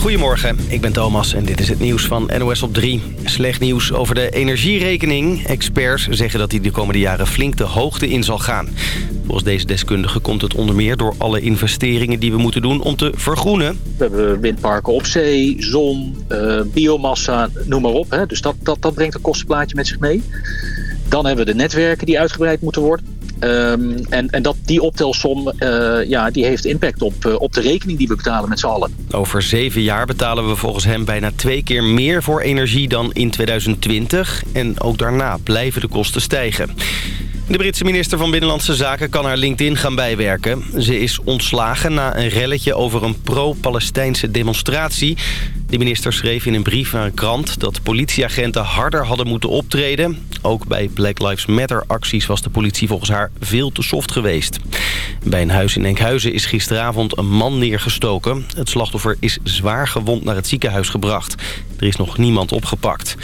Goedemorgen, ik ben Thomas en dit is het nieuws van NOS op 3. Slecht nieuws over de energierekening. Experts zeggen dat die de komende jaren flink de hoogte in zal gaan. Volgens deze deskundige komt het onder meer door alle investeringen die we moeten doen om te vergroenen. We hebben windparken op zee, zon, uh, biomassa, noem maar op. Hè. Dus dat, dat, dat brengt een kostenplaatje met zich mee. Dan hebben we de netwerken die uitgebreid moeten worden. Um, en en dat, die optelsom uh, ja, die heeft impact op, uh, op de rekening die we betalen met z'n allen. Over zeven jaar betalen we volgens hem bijna twee keer meer voor energie dan in 2020. En ook daarna blijven de kosten stijgen. De Britse minister van Binnenlandse Zaken kan haar LinkedIn gaan bijwerken. Ze is ontslagen na een relletje over een pro-Palestijnse demonstratie. De minister schreef in een brief naar een krant dat politieagenten harder hadden moeten optreden. Ook bij Black Lives Matter acties was de politie volgens haar veel te soft geweest. Bij een huis in Enkhuizen is gisteravond een man neergestoken. Het slachtoffer is zwaar gewond naar het ziekenhuis gebracht. Er is nog niemand opgepakt.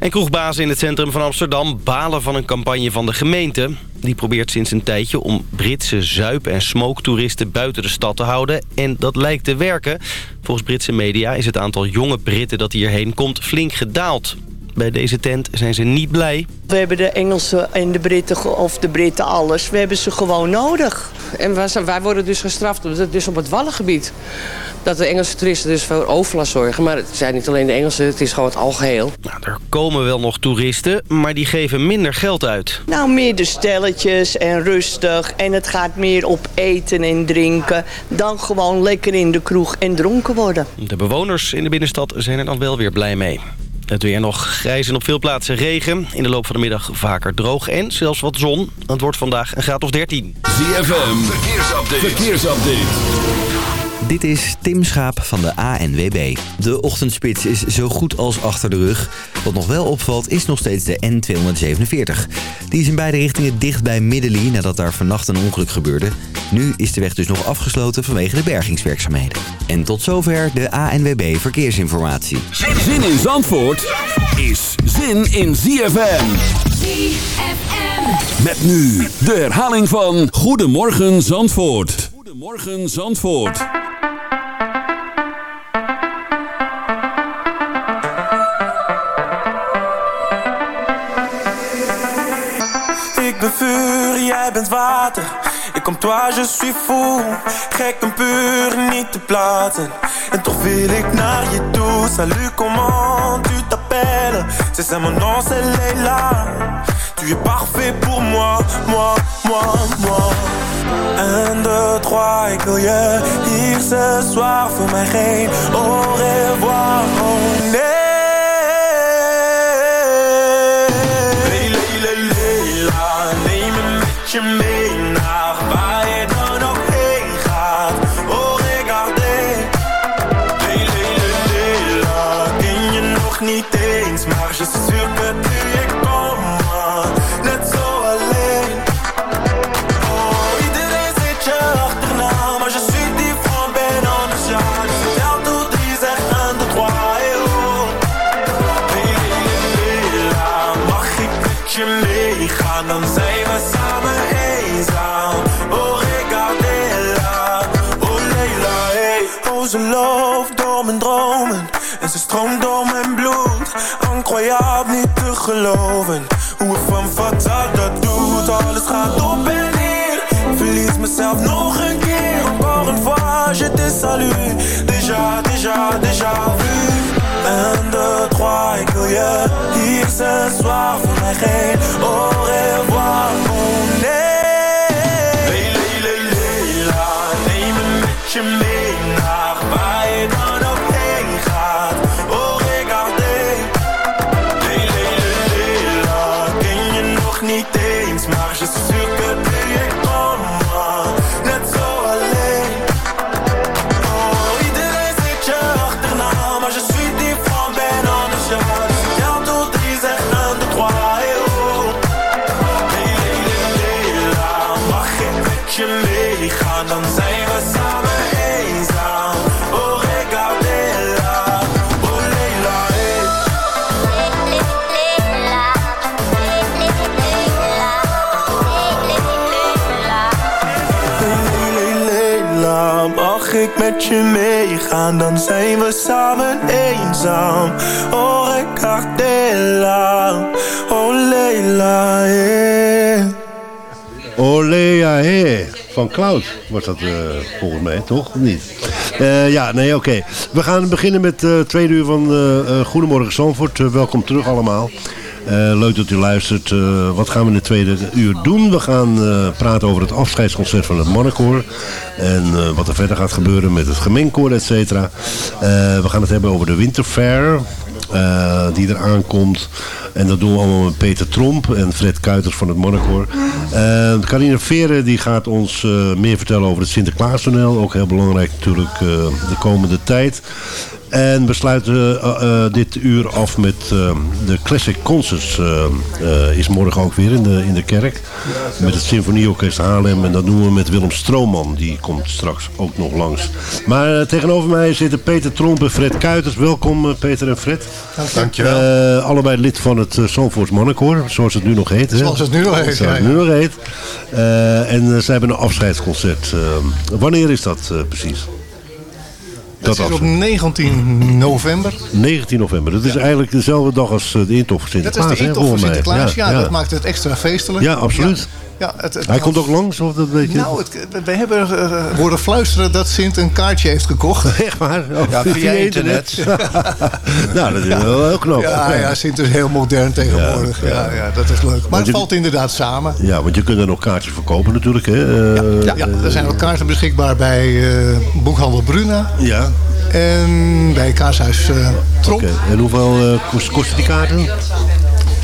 En kroegbazen in het centrum van Amsterdam balen van een campagne van de gemeente. Die probeert sinds een tijdje om Britse zuip- en smoke-toeristen buiten de stad te houden. En dat lijkt te werken. Volgens Britse media is het aantal jonge Britten dat hierheen komt flink gedaald. Bij deze tent zijn ze niet blij. We hebben de Engelsen en de Britten, of de Britten alles. We hebben ze gewoon nodig. En wij worden dus gestraft dus op het Wallengebied. Dat de Engelse toeristen dus voor overlast zorgen. Maar het zijn niet alleen de Engelsen, het is gewoon het algeheel. Nou, er komen wel nog toeristen, maar die geven minder geld uit. Nou, meer de stelletjes en rustig. En het gaat meer op eten en drinken. Dan gewoon lekker in de kroeg en dronken worden. De bewoners in de binnenstad zijn er dan wel weer blij mee. Het weer nog grijs en op veel plaatsen regen. In de loop van de middag vaker droog en zelfs wat zon. Het wordt vandaag een graad of 13. ZFM, verkeersupdate. verkeersupdate. Dit is Tim Schaap van de ANWB. De ochtendspits is zo goed als achter de rug. Wat nog wel opvalt is nog steeds de N247. Die is in beide richtingen dicht bij Middelie nadat daar vannacht een ongeluk gebeurde. Nu is de weg dus nog afgesloten vanwege de bergingswerkzaamheden. En tot zover de ANWB Verkeersinformatie. Zin in Zandvoort is zin in ZFM. ZFM. Met nu de herhaling van Goedemorgen Zandvoort. Goedemorgen Zandvoort. Ben vuur, jij bent water. Ik kom toi, je suis fou. Gek en puur, niet te plaatsen. En toch wil ik naar je toe. Salut, comment tu t'appelles? C'est ça mon nom, c'est Leila. Tu es parfait pour moi, moi, moi, moi. Un, deux, trois, ik wil je hier ce soir. Voor mij geen au revoir, oh nee. Oh, loopt door mijn dromen en ze stroomt door mijn bloed. Incroyable, niet te geloven, hoe een van fatal dat doet. Alles gaat op en neer, verlies mezelf nog een keer. Encore une fois, je te salue, déjà, déjà, déjà vu. Un, deux, trois, ik wil je hier ce soir voor mij geen au revoir, oh nee. Lé, lé, lé, lé, la, neem me met je mee meegaan, dan zijn we samen eenzaam. Oh, Ricardella, oh Leila, yeah. Olea he. Van Cloud wordt dat eh, volgens mij, toch? Niet? Eh, ja, nee, oké. We gaan beginnen met uh, tweede uur van eh, Goedemorgen Zandvoort. welkom terug allemaal. Leuk dat u luistert. wat gaan we in de tweede uur doen? We gaan praten over het afscheidsconcert van het Mannenkoor. En wat er verder gaat gebeuren met het gemeenkoor, et cetera. we gaan het hebben over de Winterfair. die er aankomt. En dat doen we allemaal met Peter Tromp en Fred Kuiters van het Monnicoor. Uh, Carine Veren die gaat ons meer vertellen over het Sinterklaastoneel. Ook heel belangrijk natuurlijk de komende tijd. En we sluiten uh, uh, dit uur af met uh, de Classic Concerts. is morgen ook weer in de, in de kerk. Met het Symfonieorkest Haarlem. En dat doen we met Willem Strooman. Die komt straks ook nog langs. Maar tegenover mij zitten Peter Tromp en Fred Kuiters. Welkom Peter en Fred. Dankjewel. allebei lid van het uh, Zandvoorts Mannenkoor. Zoals het nu nog heet. Hè? Zoals het nu nog heet. Zoals het nu nog heet. en ze hebben een afscheidsconcert. wanneer is dat precies? Dat is op 19 november. 19 november. Dat is eigenlijk dezelfde dag als de intocht voor Sinterklaas. Dat is de intocht voor Sinterklaas, ja, ja, Dat maakt het extra feestelijk. Ja, absoluut. Ja, het, het Hij komt ook langs? Of dat weet je? Nou, het, we hebben uh, horen fluisteren dat Sint een kaartje heeft gekocht. Echt waar? Oh, ja, via internet. nou, dat is ja. wel heel knap. Ja, ja, Sint is heel modern tegenwoordig. Ja, ja. dat is leuk. Maar het valt inderdaad samen. Ja, want je kunt er nog kaartjes verkopen natuurlijk. Hè? Uh, ja, er zijn ook kaarten beschikbaar bij uh, Boekhandel Bruna. Ja. En bij Kaashuis uh, Trop. Okay. En hoeveel kost, kosten die kaarten?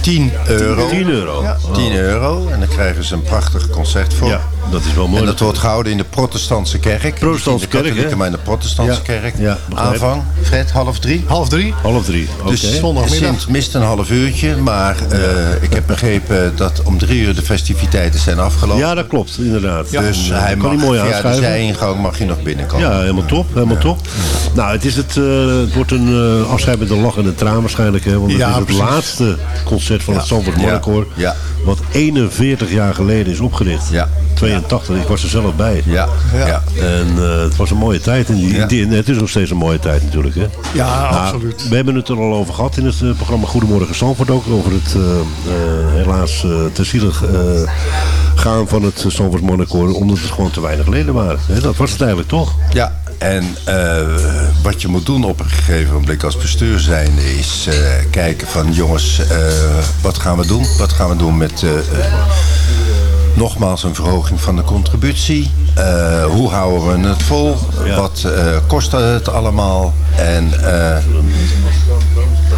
10 euro. 10 euro. Ja. 10 euro. En dan krijgen ze een prachtig concert voor. Ja, dat is wel mooi. En dat wordt gehouden in de protestantse kerk. Protestantse kerk, hè? maar in de protestantse ja. kerk. Ja, Aanvang, Fred, half drie? Half drie. Half drie, oké. Dus Sint mist een half uurtje. Maar uh, ik heb begrepen dat om drie uur de festiviteiten zijn afgelopen. Ja, dat klopt, inderdaad. Dus hij kan mag die mooi via de zijingang mag je nog binnenkomen. Ja, helemaal top. Helemaal top. Nou, het, is het, uh, het wordt een uh, afscheid met een lach en een traan waarschijnlijk. Hè, want het ja, is het precies. laatste concert van het Zandvoort Monnicoor. Ja. Wat 41 jaar geleden is opgericht. Ja. 82, ik was er zelf bij. Ja. ja. En uh, het was een mooie tijd. En die, Ja. die, het is nog steeds een mooie tijd natuurlijk. Hè? Ja, Nou, absoluut. We hebben het er al over gehad in het eh, programma Goedemorgen Zandvoort ook. Over het eh, eh, helaas uh, te zielig eh, gaan van het Zandvoort Monnicoor. Omdat het gewoon te weinig leden waren. Hè, dat was het eigenlijk toch? Ja, en eh, wat je moet doen op een gegeven moment als bestuur zijn is eh, kijken van jongens, eh, wat gaan we doen? Wat gaan we doen met eh, eh, nogmaals een verhoging van de contributie? Eh, hoe houden we het vol? Ja. Wat eh, kost het allemaal? En eh,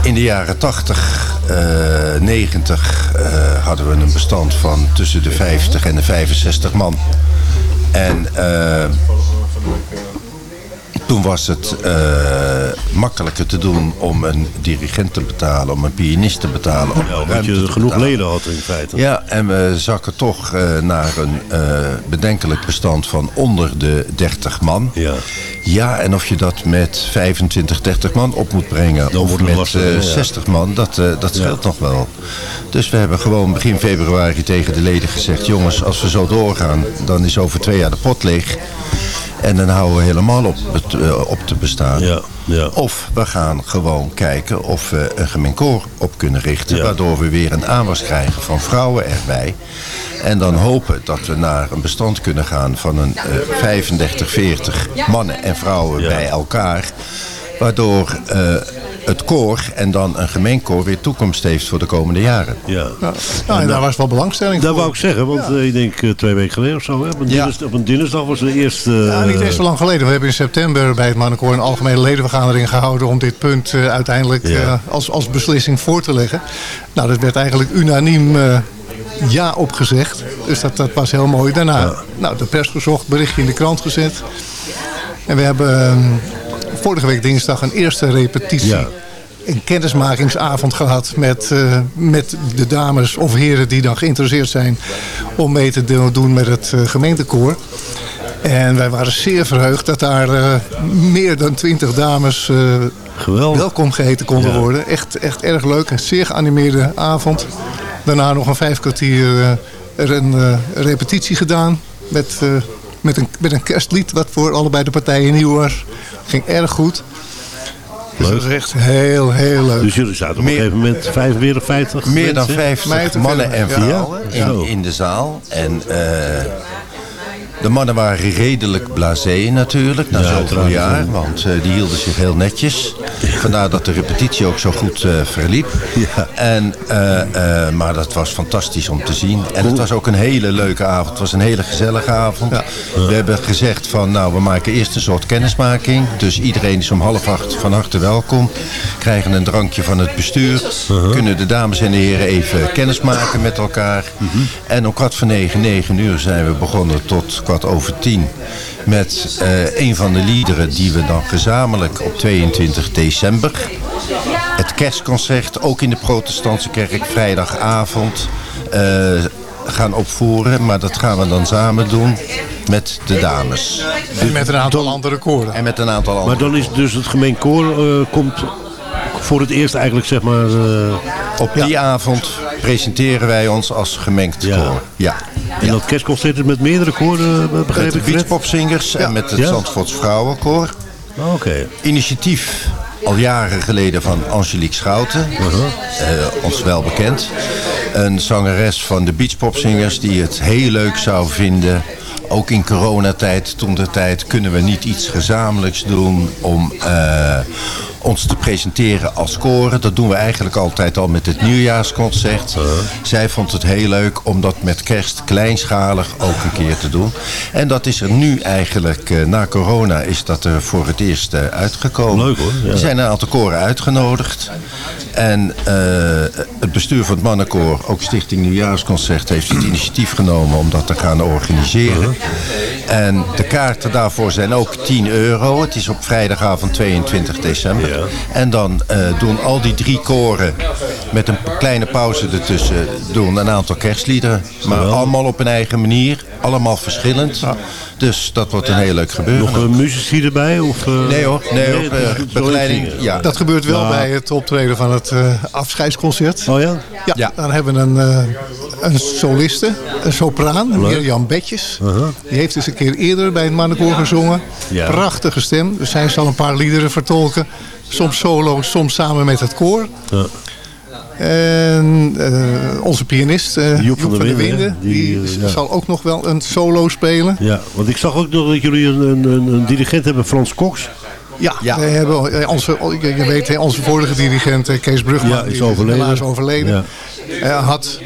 in de jaren 80, eh 90 eh, hadden we een bestand van tussen de 50 en de 65 man. En toen was het eh, makkelijker te doen om een dirigent te betalen, om een pianist te betalen. Om Ja, omdat je genoeg betalen. leden had in feite. Ja, en we zakken toch eh, naar een eh, bedenkelijk bestand van onder de 30 man. Ja. Ja, en of je dat met 25, 30 man op moet brengen Dan of met lastiger, eh, ja. 60 man, dat, dat scheelt nog wel. Dus we hebben gewoon begin februari tegen de leden gezegd... jongens, als we zo doorgaan, dan is over twee jaar de pot leeg. En dan houden we helemaal op, het, eh, op te bestaan. Ja, ja. Of we gaan gewoon kijken of we een gemeen koor op kunnen richten... Ja. waardoor we weer een aanwas krijgen van vrouwen erbij. En dan hopen dat we naar een bestand kunnen gaan van een eh 35, 40 mannen en vrouwen bij elkaar. Waardoor eh, het koor en dan een gemeenkoor weer toekomst heeft voor de komende jaren. Ja. Nou, en daar was wel belangstelling Dat voor. wou ik zeggen, want eh, ik denk eh, twee weken geleden of zo. Hè? Op, een Ja. dinsdag, op een dinsdag was de eerste... Ja, niet eens zo lang geleden. We hebben in september bij het Mannenkoor een algemene ledenvergadering gehouden om dit punt eh, uiteindelijk Ja. eh, als, als beslissing voor te leggen. Nou, dat werd eigenlijk unaniem eh, ja opgezegd. Dus dat, dat was heel mooi. Daarna nou, de pers gezocht, berichtje in de krant gezet. En we hebben eh, vorige week dinsdag een eerste repetitie. Ja. Een kennismakingsavond gehad met, eh, met de dames of heren die dan geïnteresseerd zijn om mee te do- doen met het eh, gemeentekoor. En wij waren zeer verheugd dat daar eh, meer dan twintig dames welkom geheten konden Ja. worden. Echt, echt erg leuk. Een zeer geanimeerde avond. Daarna nog een vijf kwartier een repetitie gedaan met met een, met een kerstlied wat voor allebei de partijen nieuw was. Ging erg goed. Dus dat is echt heel, heel leuk. Dus jullie zaten op Meer- een gegeven moment 45, 50 Meer dan mensen? 50 Meiden, mannen en vrouwen Ja. Zo. in, in de zaal. En eh, de mannen waren redelijk blasé natuurlijk, na Ja, zoveel jaar. ja. Want eh, die hielden zich heel netjes. Vandaar dat de repetitie ook zo goed eh, verliep. Ja. En, eh, maar dat was fantastisch om te zien. En het was ook een hele leuke avond. Het was een hele gezellige avond. We hebben gezegd van, nou, we maken eerst een soort kennismaking. Dus iedereen is om half acht van harte welkom. Krijgen een drankje van het bestuur. Kunnen de dames en de heren even kennismaken met elkaar. En om kwart voor negen, negen uur zijn we begonnen tot kwart over tien. Met eh, een van de liederen die we dan gezamenlijk op 22 december het kerstconcert, ook in de protestantse kerk, vrijdagavond, eh, gaan opvoeren. Maar dat gaan we dan samen doen met de dames. En met een aantal andere koren. En met een aantal andere. Maar dan is dus het gemeen koor eh, komt voor het eerst eigenlijk zeg maar... eh, Op die avond presenteren wij ons als gemengd Ja. koor. Ja. en dat kerstconcert is met meerdere koren, eh, begrijp Met de ik? Fred? beachpopzingers en met het Ja. Zandvoorts Vrouwenkoor. Oh, Oké. Initiatief al jaren geleden van Angelique Schouten. eh, ons wel bekend. Een zangeres van de beachpopzingers die het heel leuk zou vinden. Ook in coronatijd, toen de tijd, kunnen we niet iets gezamenlijks doen om ons te presenteren als koren. Dat doen we eigenlijk altijd al met het nieuwjaarsconcert. Zij vond het heel leuk om dat met kerst kleinschalig ook een keer te doen. En dat is er nu eigenlijk, eh, na corona, is dat er voor het eerst eh, uitgekomen. Leuk, hoor, ja. Er zijn een aantal koren uitgenodigd. En eh, het bestuur van het mannenkoor, ook Stichting Nieuwjaarsconcert, heeft het initiatief genomen om dat te gaan organiseren. En de kaarten daarvoor zijn ook 10 euro. Het is op vrijdagavond 22 december. En dan eh, doen al die drie koren met een kleine pauze ertussen doen een aantal kerstliederen. Maar allemaal op hun eigen manier. Allemaal verschillend. Dus dat wordt een heel leuk gebeuren. Nog een muzici erbij? Of, eh, Nee hoor, nee hoor. eh, begeleiding, ja. Dat gebeurt wel bij het optreden van het eh, afscheidsconcert. Oh ja? Ja, Ja. dan hebben we een, eh, een soliste, een sopraan, Mirjam Betjes. Die heeft eens een keer eerder bij het mannenkoor gezongen. Ja. Prachtige stem. Dus zij zal een paar liederen vertolken. Soms solo, soms samen met het koor. Ja. En eh, onze pianist, eh, Joep, van, der Winden? Die, die, ja. zal ook nog wel een solo spelen. Ja, want ik zag ook nog dat jullie een, een, een, een dirigent hebben, Frans Cox. Ja, Ja. we hebben eh, onze, je je weet, onze vorige dirigent eh, Kees Brugman, Ja, is overleden. helaas overleden. Ja. Hij had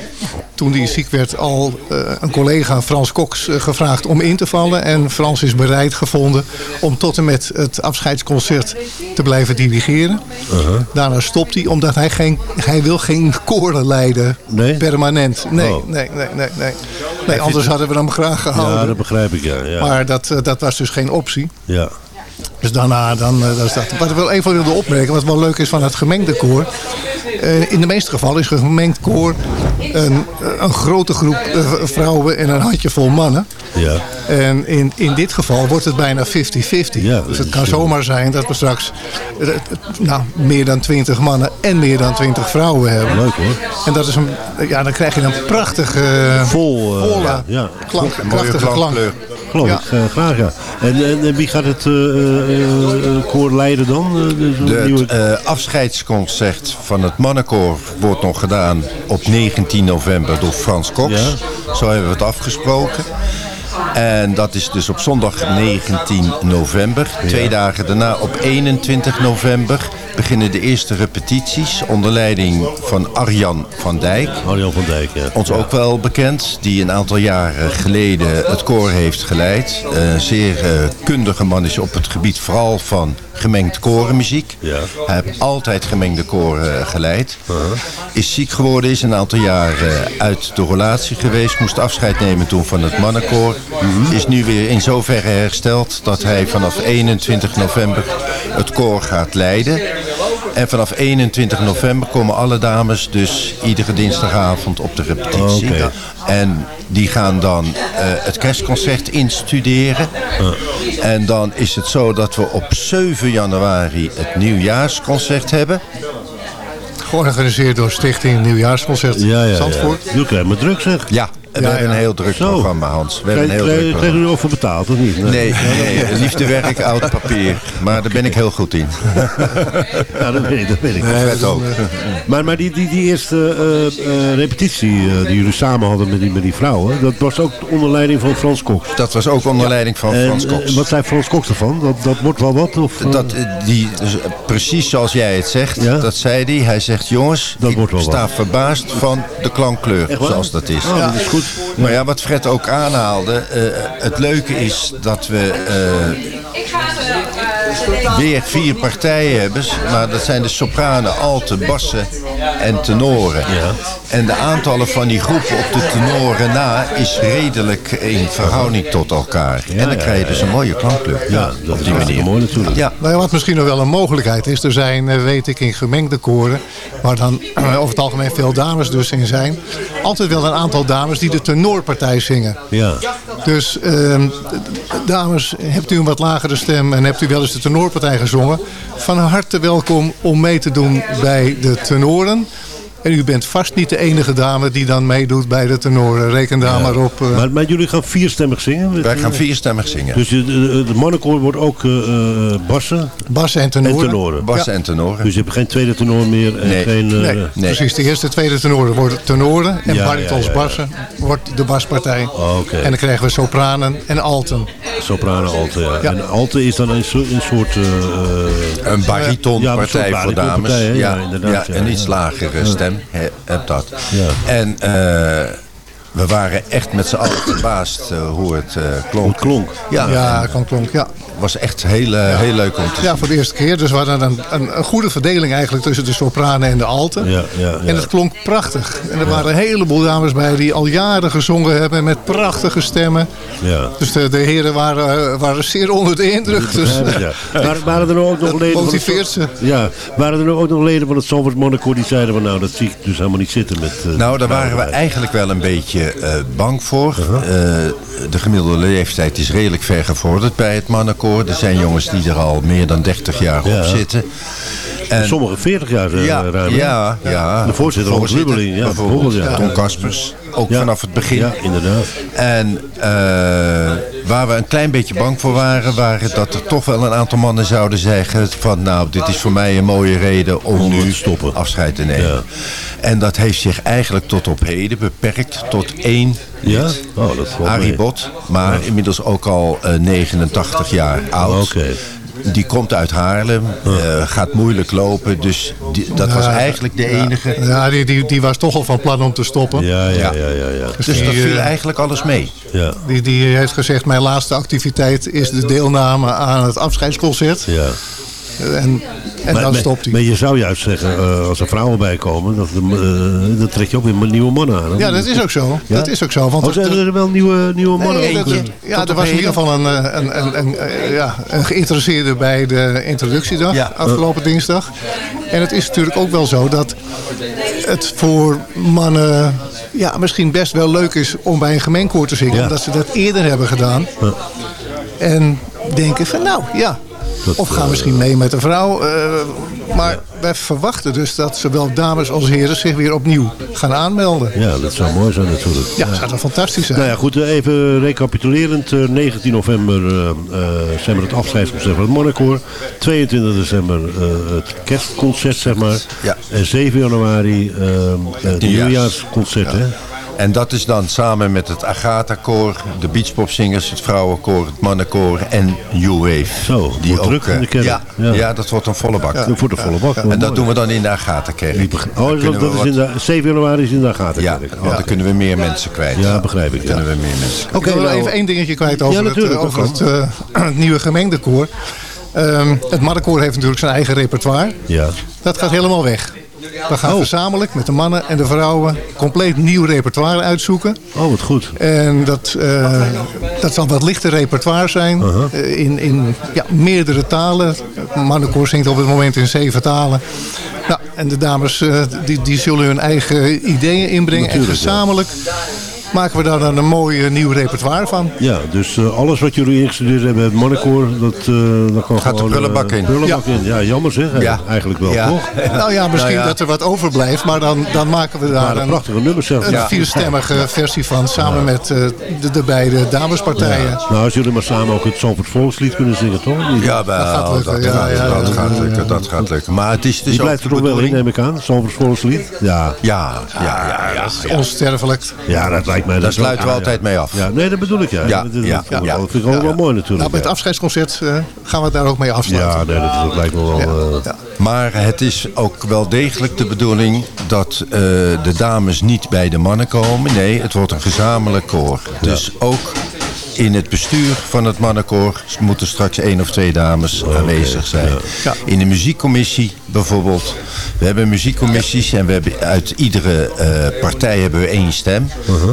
toen hij ziek werd al eh, een collega Frans Cox eh, gevraagd om in te vallen. En Frans is bereid gevonden om tot en met het afscheidsconcert te blijven dirigeren. Uh-huh. Daarna stopt hij omdat hij, geen, hij wil geen koren leiden Nee? permanent. Nee, Oh. nee, nee, nee. nee. nee anders hadden we hem graag gehouden. Ja, dat begrijp ik, ja. ja. Maar dat, eh, dat was dus geen optie. ja. Dus daarna, dan, eh, dat is dat. Wat ik wel even wilde opmerken, wat wel leuk is van het gemengde koor. Eh, in de meeste gevallen is een gemengd koor een, een grote groep eh, vrouwen en een handjevol mannen. ja. En in, in dit geval wordt het bijna 50-50. Ja, dus het kan zomaar zijn dat we straks eh, eh, nou, meer dan 20 mannen en meer dan 20 vrouwen hebben. Leuk hoor. En dat is een, ja, dan krijg je een prachtige, eh, Vol. eh, volle, ja. klank, Mooie krachtige klank. Geloof Ja. ik, eh, graag ja. En, en, en wie gaat het eh, eh, koor leiden dan? De, het afscheidsconcert van het mannenkoor wordt nog gedaan op 19 november door Frans Cox. Ja. Zo hebben we het afgesproken. En dat is dus op zondag 19 november. Twee dagen daarna op 21 november beginnen de eerste repetities onder leiding van Arjan van Dijk. Arjan van Dijk, ja. Ons ook wel bekend, die een aantal jaren geleden het koor heeft geleid. Een zeer eh, kundige man is op het gebied vooral van gemengd korenmuziek. Ja. Hij heeft altijd gemengde koren eh, geleid. Is ziek geworden, is een aantal jaar eh, uit de relatie geweest. Moest afscheid nemen toen van het mannenkoor. Is nu weer in zoverre hersteld dat hij vanaf 21 november het koor gaat leiden. En vanaf 21 november komen alle dames dus iedere dinsdagavond op de repetitie. Oké. En die gaan dan eh, het kerstconcert instuderen. En dan is het zo dat we op 7 januari het nieuwjaarsconcert hebben. Georganiseerd door Stichting Nieuwjaarsconcert Ja, ja, ja. Zandvoort. Jullie krijgen me druk zeg. Ja, we Ja, hebben ja. een heel druk Zo. programma, Hans. We hebben een heel druk programma. er ook voor betaald, of niet? Nee, nee, liefdewerk, oud papier. Maar daar ben ik heel goed in. Ja, dat weet ik. Dat weet ik. Vet ook. Maar, maar die, die, die eerste eh, eh, repetitie eh, die jullie samen hadden met die, met die vrouwen, dat was ook onder leiding van Frans Cox. Dat was ook onder leiding van En, Frans eh, Cox. wat zei Frans Cox ervan? Dat, dat wordt wel wat? Of? Dat, die, dus, precies zoals jij het zegt, Ja? dat zei hij. Hij zegt, jongens, Dat ik wordt wel sta wat. verbaasd van de klankkleur, zoals dat is. Oh, dat is goed. Maar ja, wat Fred ook aanhaalde, eh, het leuke is dat we eh, weer vier partijen hebben. Maar dat zijn de sopranen, alten, bassen en tenoren. En de aantallen van die groepen op de tenoren na is redelijk in verhouding tot elkaar. en dan ja, krijg je dus een mooie klankkleur. Ja, dat is hartstikke mooi natuurlijk. Ja, Nou ja, wat misschien nog wel een mogelijkheid is, er zijn, eh, weet ik, in gemengde koren, waar dan over het algemeen veel dames dus in zijn, altijd wel een aantal dames die de tenorpartij zingen. Ja. Dus ehm, dames, hebt u een wat lagere stem en hebt u wel eens de tenorpartij gezongen? Van harte welkom om mee te doen bij de tenoren. En u bent vast niet de enige dame die dan meedoet bij de tenoren. Reken daar maar op. eh. Maar, maar jullie gaan vierstemmig zingen? wij gaan vierstemmig zingen. Dus de, de, de mannenkoor wordt ook eh, eh, bassen Bassen en en tenoren. tenoren. Bas en tenoren. Dus je hebt geen tweede tenor meer en Nee. geen... eh, Nee, Nee. precies. De eerste, tweede tenoren worden tenoren. En Ja, baritons ja, ja, ja. bassen wordt de baspartij. Oh, oké. En dan krijgen we sopranen en alten. Soprano, alte, ja. Ja. En alte is dan een, soort- een soort... eh, eh, Een baritonpartij voor dames. Ja, Ja, inderdaad, ja, ja. een iets lagere stem he- heb dat. Ja. En eh, we waren echt met z'n allen verbaasd eh, hoe het eh, klonk. het klonk. Ja, Ja, en kan klonk. Ja. het was echt heel, eh, heel leuk om te zien. ja, voor de eerste keer. Dus we hadden een, een, een goede verdeling eigenlijk tussen de sopranen en de alten. Ja, ja, ja. En het klonk prachtig. En er waren een heleboel dames bij die al jaren gezongen hebben met prachtige stemmen. Ja. Dus de, de heren waren, eh, waren zeer onder de indruk. Dus, Ja, ja. Maar waren er nou ook nog leden van het, motiveert ze. ja, waren er nou ook nog leden van het Zandvoort Mannenkoor die zeiden van nou dat zie ik dus helemaal niet zitten met... eh, Nou, daar waren we eigenlijk wel een beetje eh, bang voor. Uh-huh. Eh, de gemiddelde leeftijd is redelijk ver gevorderd bij het mannenkoor. Er zijn jongens die er al meer dan 30 jaar Ja. op zitten. En Sommigen 40 jaar eh, ja, ruim. ja, ja. De voorzitter, Hans Rubbeling, ja, bijvoorbeeld, ja. Kaspers, ook vanaf het begin. Ja, inderdaad. En waar we een klein beetje bang voor waren, waren dat er toch wel een aantal mannen zouden zeggen van nou, dit is voor mij een mooie reden om, Om nu stoppen. afscheid te nemen. Ja. En dat heeft zich eigenlijk tot op heden beperkt tot één Ja? Oh, dat mee. Bot, maar inmiddels ook al eh, 89 jaar oud. Oké. Die komt uit Haarlem, eh, gaat moeilijk lopen, dus die- dat was eigenlijk de enige. Ja, die, die, die was toch al van plan om te stoppen. Ja, ja, Ja. ja, ja. Dus Dus dat viel eh, eigenlijk alles mee. ja. Die, die heeft gezegd, mijn laatste activiteit is de deelname aan het afscheidsconcert. ja. En, en dan maar, stopt hij. maar je zou juist zeggen, eh, als er vrouwen bij komen, dat, eh, dan trek je ook weer nieuwe mannen aan. hè? Ja, dat is ook zo. Ja? Dat is ook zo. Want Oh, zijn er- wel nieuwe, nieuwe mannen? Nee, dat- eh? ja, er was in ieder geval een, een, een, een, ja, een geïnteresseerde bij de introductiedag Ja. afgelopen dinsdag. En het is natuurlijk ook wel zo dat het voor mannen ja, misschien best wel leuk is om bij een gemeenkoor te zingen. Ja. Omdat ze dat eerder hebben gedaan. En denken van nou ja, Dat, of gaan eh, misschien mee met een vrouw. eh, maar wij verwachten dus dat zowel dames als heren zich weer opnieuw gaan aanmelden. Ja, dat zou mooi zijn natuurlijk. Ja, dat zou fantastisch zijn. Nou ja, goed, even recapitulerend. Eh, 19 november eh, eh, zijn we het afscheidsconcert van het Mannenkoor. 22 december eh, het kerstconcert, zeg maar. Ja. En 7 januari het nieuwjaars. nieuwjaarsconcert, hè? En dat is dan samen met het Agatha-koor, de Beachpopzingers, het vrouwenkoor, het mannenkoor en New Wave. Zo, wordt druk eh, in de kerk. Ja, Ja. ja. dat wordt een volle bak. De volle bak. En dat doen we dan in de Agatha-kerk. Oh, dat, is in de, 7 januari is in de Agatha. Ja, want dan kunnen we meer mensen kwijt. Ja, begrijp ik. Dan kunnen Ja. we meer mensen kwijt. Wil wel nou- even één dingetje kwijt over, Ja, het, eh, over het, eh, het nieuwe gemengde koor. Ehm, het mannenkoor heeft natuurlijk zijn eigen repertoire. Ja. Dat gaat helemaal weg. We gaan Oh. gezamenlijk met de mannen en de vrouwen compleet nieuw repertoire uitzoeken. Oh, wat goed. En dat, eh, dat zal wat lichter repertoire zijn. Uh-huh. eh, in in ja, meerdere talen. Mannenkoor zingt op het moment in zeven talen. Nou, en de dames eh, die, die zullen hun eigen ideeën inbrengen. Natuurlijk, en gezamenlijk maken we daar dan een mooi eh, nieuw repertoire van. Ja, dus eh, alles wat jullie ingestudeerd hebben, het mannenkoor, dat, eh dat kan Gaat de gewoon... prullenbak in. prullenbak in. Ja, jammer zeg. Ja. Eigenlijk wel, Ja. toch? Nou ja, misschien Nou ja. dat er wat overblijft, maar dan, dan maken we daar een prachtige nummers zelf. een vierstemmige versie van, samen met eh, de, de beide damespartijen. Nou, als jullie maar samen ook het Zandvoort Volkslied kunnen zingen, toch? Ja, wel, Dat gaat lukken, dat, ja, ja, dat ja, gaat ja, lukken, ja. dat gaat lukken. Maar het is dus die blijft de er nog wel in, neem ik aan. Zandvoort Volkslied. Ja. Ja, ja, ja, ja. Dat is onsterfelijk. Ja, dat lijkt mij... Daar dat sluiten we ja, altijd mee af. Ja, nee, dat bedoel ik, ja. Ja, dat, ja, dat, ja. dat vind ik ook wel mooi natuurlijk. Nou, met het afscheidsconcert eh, gaan we daar ook mee afsluiten. Ja, nee, dat, dat lijkt me wel... eh, Ja. Maar het is ook wel degelijk de bedoeling dat eh, de dames niet bij de mannen komen. Nee, het wordt een gezamenlijk koor. Dus ook in het bestuur van het mannenkoor moeten straks één of twee dames aanwezig zijn. Ja. In de muziekcommissie bijvoorbeeld. We hebben muziekcommissies en we hebben uit iedere eh, partij hebben we één stem.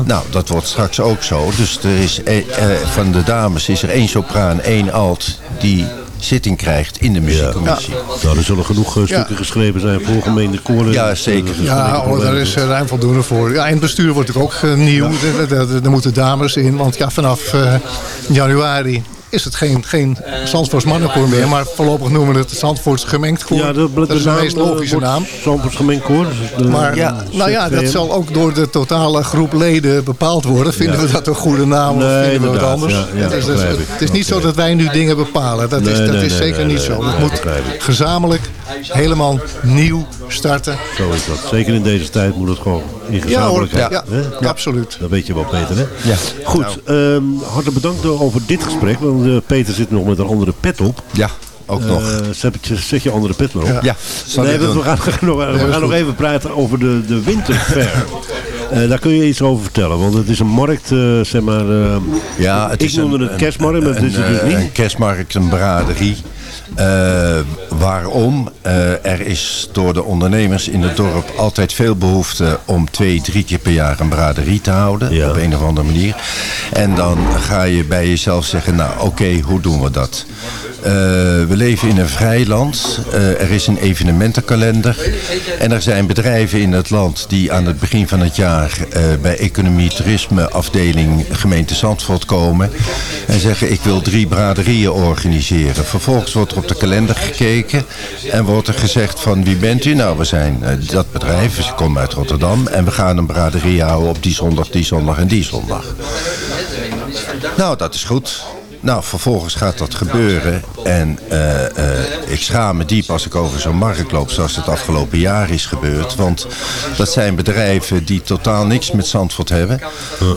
Nou, dat wordt straks ook zo. Dus er is eh, eh, van de dames is er één sopraan, één alt die zitting krijgt in de muziekcommissie. nou, er zullen genoeg eh, stukken geschreven zijn voor gemeente koren. Ja, zeker. Ja, oh, daar is eh, ruim voldoende voor. Ja, en het bestuur wordt natuurlijk ook eh, nieuw. Er, er- er moeten dames in. Want ja, vanaf januari is het geen, geen Zandvoorts mannenkoor meer. Maar voorlopig noemen we het Zandvoorts gemengd koor. Ja, de, dat is de meest logische naam. Zandvoorts gemengd koor. dus Maar Ja. nou ja, dat zal ook door de totale groep leden bepaald worden. Vinden Ja. we dat een goede naam of Nee, vinden we wat anders? Ja, ja, Het is- ik. het is niet zo dat wij nu dingen bepalen. Dat is, Nee, dat nee, is zeker nee, niet nee, zo. Dat nee, moet gezamenlijk helemaal nieuw starten. Zo is dat. Zeker in deze tijd moet het gewoon in Ja hoor, gezamenlijkheid. ja, absoluut. Dat weet je wel, Peter, hè? Ja. Goed, ehm, hartelijk bedankt over dit gesprek. Want eh, Peter zit nog met een andere pet op. Ja, ook nog. Eh, zet, je- zet je andere pet maar op. Ja, Nee, we doen. gaan, nog, we gaan nog even praten over de, de winterfair. Eh, daar kun je iets over vertellen, want het is een markt, zeg maar... Ja, het ik is noemde een- het kerstmarkt, maar dat is het dus niet. Een kerstmarkt, een braderie. Eh, waarom? Eh, er is door de ondernemers in het dorp altijd veel behoefte om twee, drie keer per jaar een braderie te houden. Ja. Op een of andere manier. En dan ga je bij jezelf zeggen, nou oké, hoe doen we dat? Eh, we leven in een vrij land. Er is een evenementenkalender. En er zijn bedrijven in het land die aan het begin van het jaar bij Economie Toerisme afdeling gemeente Zandvoort komen. En zeggen ik wil drie braderieën organiseren. Vervolgens wordt er op de kalender gekeken. En wordt er gezegd van wie bent u? Nou we zijn eh, dat bedrijf. Dus ik kom uit Rotterdam. En we gaan een braderie houden op die zondag, die zondag en die zondag. Nou, dat is goed. Nou, vervolgens gaat dat gebeuren. En eh, eh, ik schaam me diep als ik over zo'n markt loop zoals het afgelopen jaar is gebeurd. Want dat zijn bedrijven die totaal niks met Zandvoort hebben.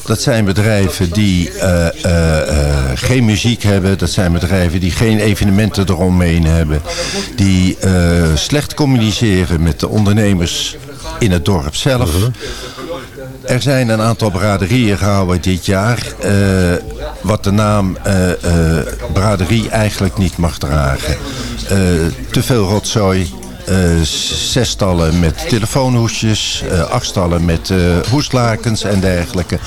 Dat zijn bedrijven die eh, geen muziek hebben. Dat zijn bedrijven die geen evenementen eromheen hebben. Die slecht communiceren met de ondernemers in het dorp zelf. Er zijn een aantal braderieën gehouden dit jaar. eh, wat de naam eh, eh, braderie eigenlijk niet mag dragen. Te veel rotzooi. eh, zes stallen met telefoonhoesjes. eh, acht stallen met eh, hoeslakens en dergelijke.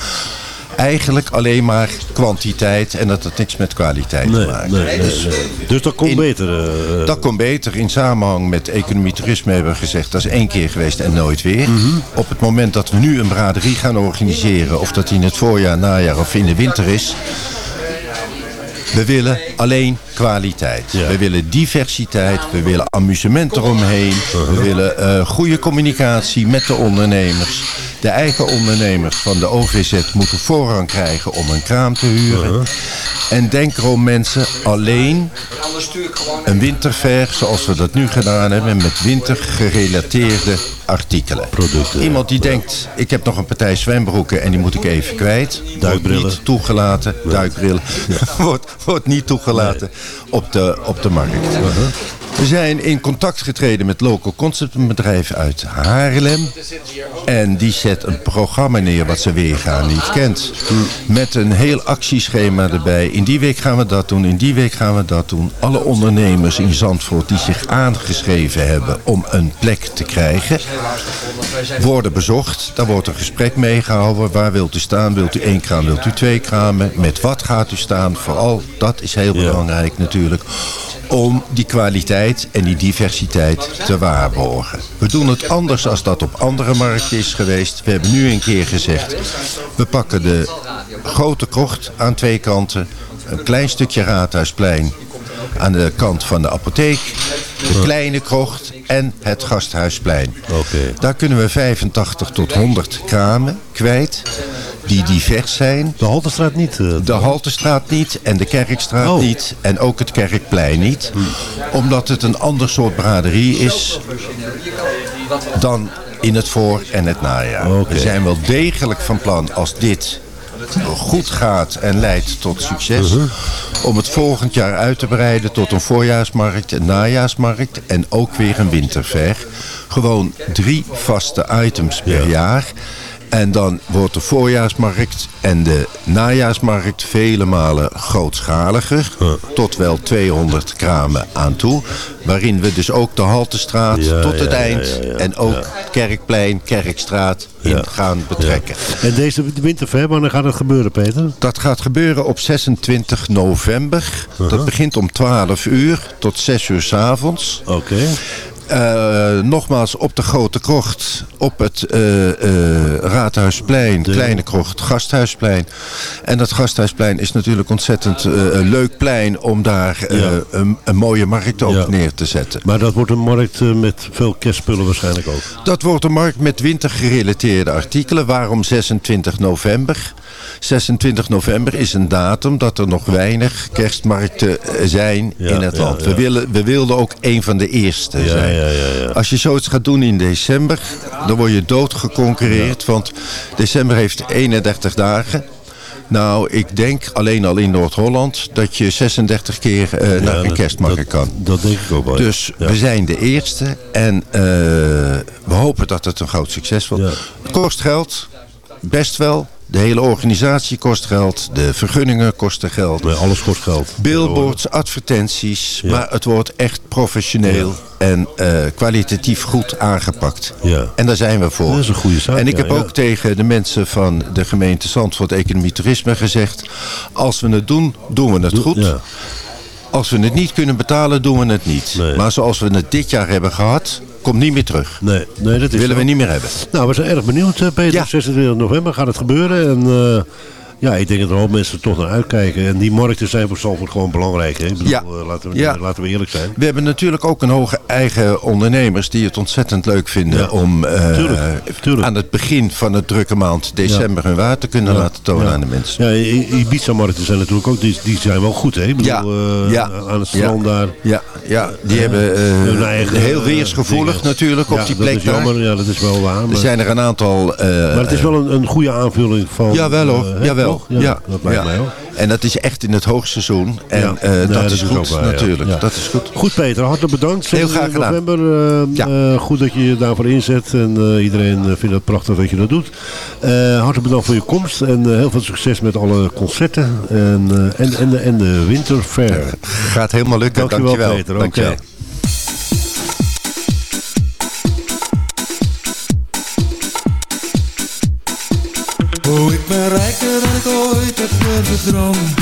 Eigenlijk alleen maar kwantiteit en dat had niks met kwaliteit te Nee, maken. nee, nee, Dus. Dus dat komt in- beter. eh, dat komt beter. In samenhang met economie toerisme hebben we gezegd... dat is één keer geweest en nooit weer. Mhm. Op het moment dat we nu een braderie gaan organiseren... of dat die in het voorjaar, najaar of in de winter is... We willen alleen kwaliteit. Ja. We willen diversiteit. We willen amusement eromheen. We willen eh, goede communicatie met de ondernemers. De eigen ondernemers van de OVZ moeten voorrang krijgen om een kraam te huren. En denk erom mensen, alleen een winterfair zoals we dat nu gedaan hebben met wintergerelateerde artikelen. Producten, Iemand die denkt, ik heb nog een partij zwembroeken en die moet ik even kwijt. Wordt Duikbrillen. niet toegelaten. Duikbrillen. wordt, wordt niet toegelaten op, de, op de markt. We zijn in contact getreden met Local Concept, een bedrijf uit Haarlem. En die zet een programma neer wat ze weergaan niet kent. Met een heel actieschema erbij. In die week gaan we dat doen, in die week gaan we dat doen. Alle ondernemers in Zandvoort die zich aangeschreven hebben om een plek te krijgen, worden bezocht. Daar wordt een gesprek mee gehouden. Waar wilt u staan? Wilt u één kraam? Wilt u twee kramen? Met wat gaat u staan? Vooral, dat is heel belangrijk natuurlijk. om die kwaliteit en die diversiteit te waarborgen. We doen het anders dan dat op andere markten is geweest. We hebben nu een keer gezegd, we pakken de grote krocht aan twee kanten, een klein stukje Raadhuisplein aan de kant van de apotheek, de kleine krocht en het gasthuisplein. Daar kunnen we 85 tot 100 kramen kwijt die divers zijn. De Haltestraat niet? eh, De Haltestraat niet en de Kerkstraat Oh. niet en ook het Kerkplein niet. Hmm. Omdat het een ander soort braderie is dan in het voor- en het najaar. Oké. We zijn wel degelijk van plan als dit goed gaat en leidt tot succes... Om het volgend jaar uit te breiden tot een voorjaarsmarkt, een najaarsmarkt... en ook weer een winterver. Gewoon drie vaste items per jaar... En dan wordt de voorjaarsmarkt en de najaarsmarkt vele malen grootschaliger. Tot wel 200 kramen aan toe. Waarin we dus ook de Haltestraat Ja, tot het ja, ja, eind. ja, ja. En ook Kerkplein, Kerkstraat in gaan betrekken. En deze winterver, wanneer gaat het gebeuren, Peter? Dat gaat gebeuren op 26 november. Dat begint om 12 uur tot 6 uur s avonds. Oké. Eh, nogmaals op de Grote Krocht, op het eh, eh, Raadhuisplein, Kleine Krocht, Gasthuisplein. En dat Gasthuisplein is natuurlijk ontzettend een leuk plein om daar Ja. een, een mooie markt ook Ja. neer te zetten. Maar dat wordt een markt met veel kerstspullen waarschijnlijk ook. Dat wordt een markt met wintergerelateerde artikelen. Waarom 26 november? 26 november is een datum dat er nog weinig kerstmarkten zijn Ja, in het land. ja. We, willen, we wilden ook een van de eerste zijn. ja, ja, ja. Als je zoiets gaat doen in december, dan word je doodgeconcurreerd. Want december heeft 31 dagen. Nou, ik denk alleen al in Noord-Holland dat je 36 keer eh, naar een kerstmarkt kan. Dat denk ik ook wel. Dus Ja. we zijn de eerste en eh, we hopen dat het een groot succes wordt. Ja. Het kost geld, best wel. De hele organisatie kost geld, de vergunningen kosten geld. Nee, alles kost geld. Billboards, advertenties, Ja. maar het wordt echt professioneel en eh, kwalitatief goed aangepakt. Ja. En daar zijn we voor. Dat is een goede zaak, En ik heb ook tegen de mensen van de gemeente Zandvoort Economie Toerisme gezegd... als we het doen, doen we het goed. Als we het niet kunnen betalen, doen we het niet. Nee. Maar zoals we het dit jaar hebben gehad, komt niet meer terug. Nee, nee, dat is willen zo. we niet meer hebben. Nou, we zijn erg benieuwd, eh, Peter. Ja. 26 november gaat het gebeuren. En eh, ja, ik denk dat er hoop mensen er toch naar uitkijken. En die markten zijn voor Zalvoort gewoon belangrijk. Hè? Ik bedoel, Ja. eh, laten, we, Ja. laten we eerlijk zijn. We hebben natuurlijk ook een hoge eigen ondernemers die het ontzettend leuk vinden Ja. om eh, Tuurlijk, tuurlijk. aan het begin van de drukke maand december hun waar te kunnen laten tonen aan de mensen. Ja, Ibiza-markten zijn natuurlijk ook, die, die zijn wel goed, hè? Ik bedoel, Ja, eh, aan het strand ja. daar. Ja, ja die hebben Hun eigen, heel weersgevoelig natuurlijk op die dat plek daar. jammer, ja, dat is wel waar. Er Maar, zijn er een aantal... maar het is wel een, een goede aanvulling van... Jawel hoor, jawel. Ja, Ja, dat lijkt ja. mij ook. En dat is echt in het hoogseizoen. En Ja. eh, Nee, dat, is goed natuurlijk. Ja. Dat is goed. Goed Peter, hartelijk bedankt. Heel graag 26 gedaan. november, eh, Ja. eh, goed dat je je daarvoor inzet. En eh, iedereen eh, vindt het prachtig dat je dat doet. Eh, hartelijk bedankt voor je komst. En eh, heel veel succes met alle concerten. En, eh, en, en, de, en de winterfair. Gaat helemaal lukken. Dankjewel, Dankjewel. Peter. Dankjewel. Oké. Oh, ik ben rijker ooit heb durven dromen.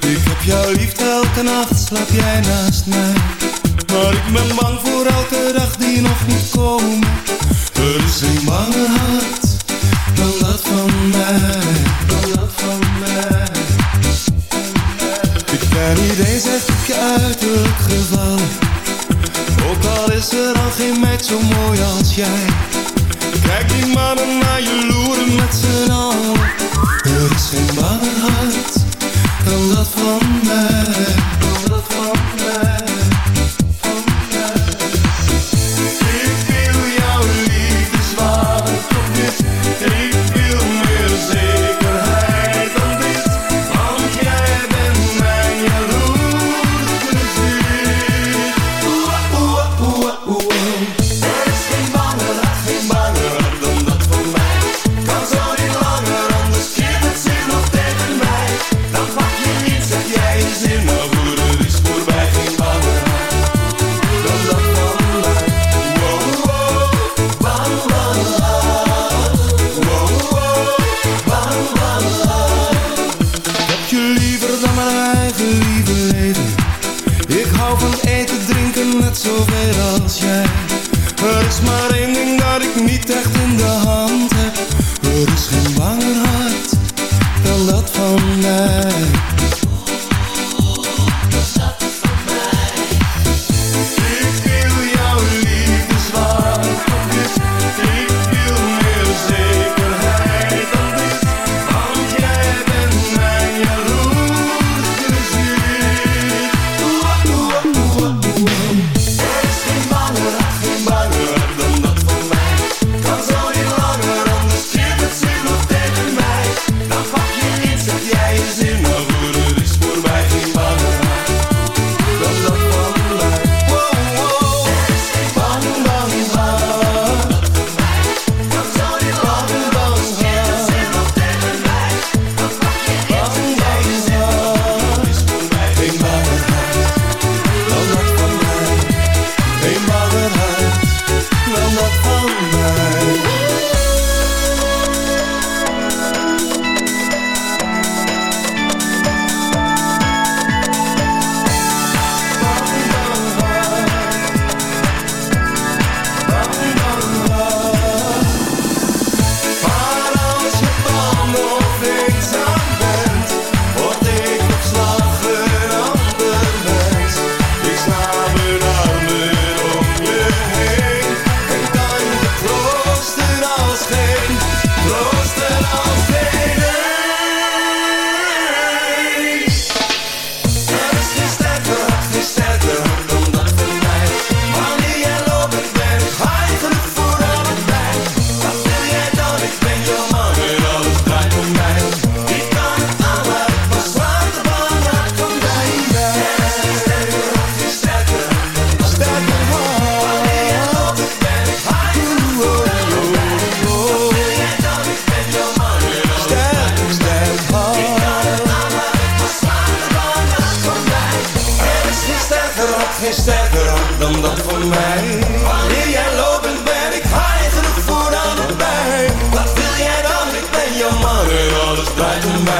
Ik heb jou lief, elke nacht slaap jij naast mij. Maar ik ben bang voor elke dag die nog niet komt. Er is een banger hart dan dat van mij. Dan dat van mij. Ik ben niet eens echt op je uiterlijk gevallen. Ook al is er al geen meid zo mooi als jij. Kijk die mannen naar je loeren met z'n allen. Er is geen banger hart dan dat van mij.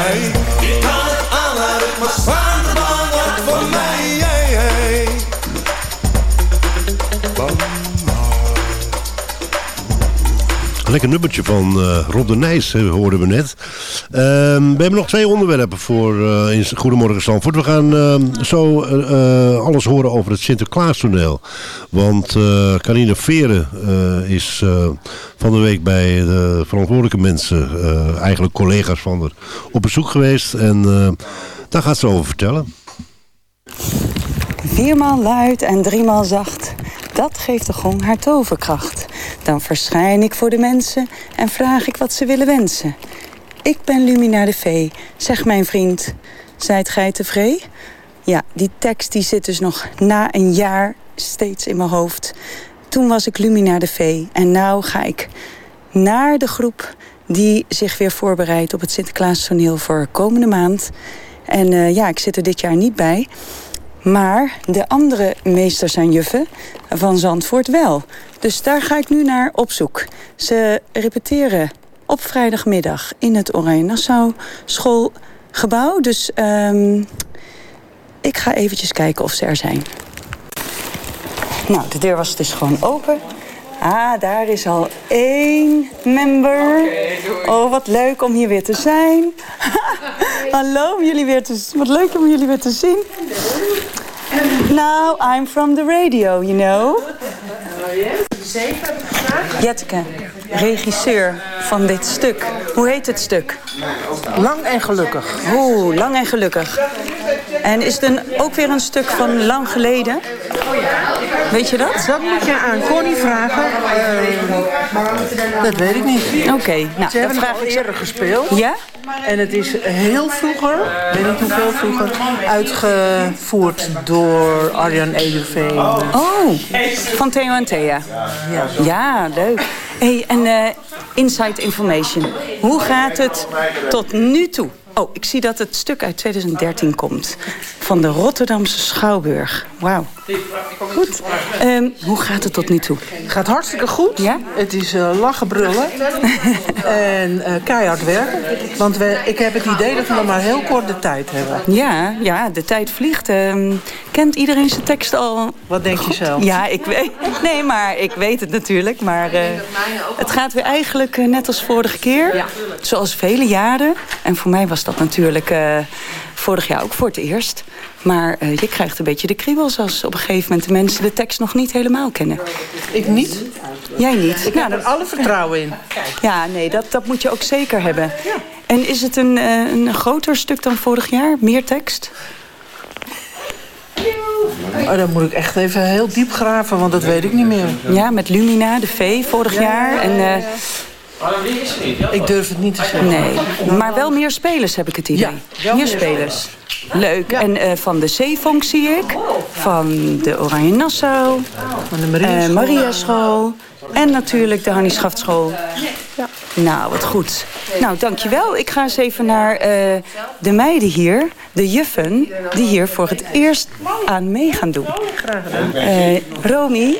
night Lekker nummertje van eh, Rob de Nijs hoorden we net. Ehm, we hebben nog twee onderwerpen voor eh, in Goedemorgen Zandvoort. We gaan zo eh, eh, alles horen over het Sinterklaas-toneel. Want eh Carine Veren is van de week bij de verantwoordelijke mensen, eigenlijk collega's van haar, op bezoek geweest. En daar gaat ze over vertellen. Viermaal luid en driemaal zacht, dat geeft de gong haar toverkracht. Dan verschijn ik voor de mensen en vraag ik wat ze willen wensen. Ik ben Lumina de Vee, zegt mijn vriend. Zijt gij tevreden? Ja, die tekst die zit dus nog na een jaar steeds in mijn hoofd. Toen was ik Lumina de Vee en nou ga ik naar de groep die zich weer voorbereidt op het Sinterklaas toneel voor komende maand. En eh, ja, ik zit er dit jaar niet bij. Maar de andere meesters en juffen van Zandvoort wel. Dus daar ga ik nu naar op zoek. Ze repeteren op vrijdagmiddag in het Oranje Nassau schoolgebouw. Dus ehm, ik ga eventjes kijken of ze er zijn. Nou, de deur was dus gewoon open. Ah, daar is al één member. Oh, wat leuk om hier weer te zijn. Hallo, om jullie weer te Wat leuk om jullie weer te zien. Now, I'm from the radio, you know. Jetteke, regisseur van dit stuk. Hoe heet het stuk? Lang en gelukkig. Oeh, lang en gelukkig. En is het een, ook weer een stuk van lang geleden? Weet je dat? Dat moet je aan Connie vragen. Eh, dat weet ik niet. Oké, nou, Ze hebben vraag al ik ze- eerder gespeeld. Ja? En het is heel vroeger, weet niet hoeveel vroeger, uitgevoerd door Arjan Ederveen. Oh, van Theo en Thea. Ja. Ja, leuk. Hey, en eh inside information. Hoe gaat het tot nu toe? Oh, ik zie dat het stuk uit 2013 komt. Van de Rotterdamse Schouwburg. Wauw. Goed. Ehm, hoe gaat het tot nu toe? Gaat hartstikke goed. Ja? Het is eh, lachen brullen. en eh, keihard werken. Want we, ik heb het idee dat we nog maar heel kort de tijd hebben. Ja, ja de tijd vliegt. Ehm, kent iedereen zijn tekst al? Wat denk je zelf? Ja, ik weet. Nee, maar ik weet het natuurlijk. Maar eh, het gaat weer eigenlijk net als vorige keer. Zoals vele jaren. En voor mij was dat natuurlijk eh, vorig jaar ook voor het eerst. Maar eh, je krijgt een beetje de kriebels als op een gegeven moment de mensen de tekst nog niet helemaal kennen. Ik niet. Jij niet? Ik heb er alle vertrouwen in. Ja, nee, dat, dat moet je ook zeker hebben. En is het een, eh, een groter stuk dan vorig jaar? Meer tekst? Oh, dan moet ik echt even heel diep graven, want dat weet ik niet meer. Ja, met Lumina, de V, vorig jaar. En, Ik durf het niet te zeggen. nee, maar wel meer spelers heb ik het idee. wel meer spelers. Leuk. En eh, van de Zeevonk zie ik. Van de Oranje Nassau. Van de Maria eh, Maria School. En natuurlijk de Hannie Schaftschool. Ja. Nou, wat goed. Nou, dankjewel. Ik ga eens even naar eh, de meiden hier. De juffen, die hier voor het eerst aan mee gaan doen. Eh Romy.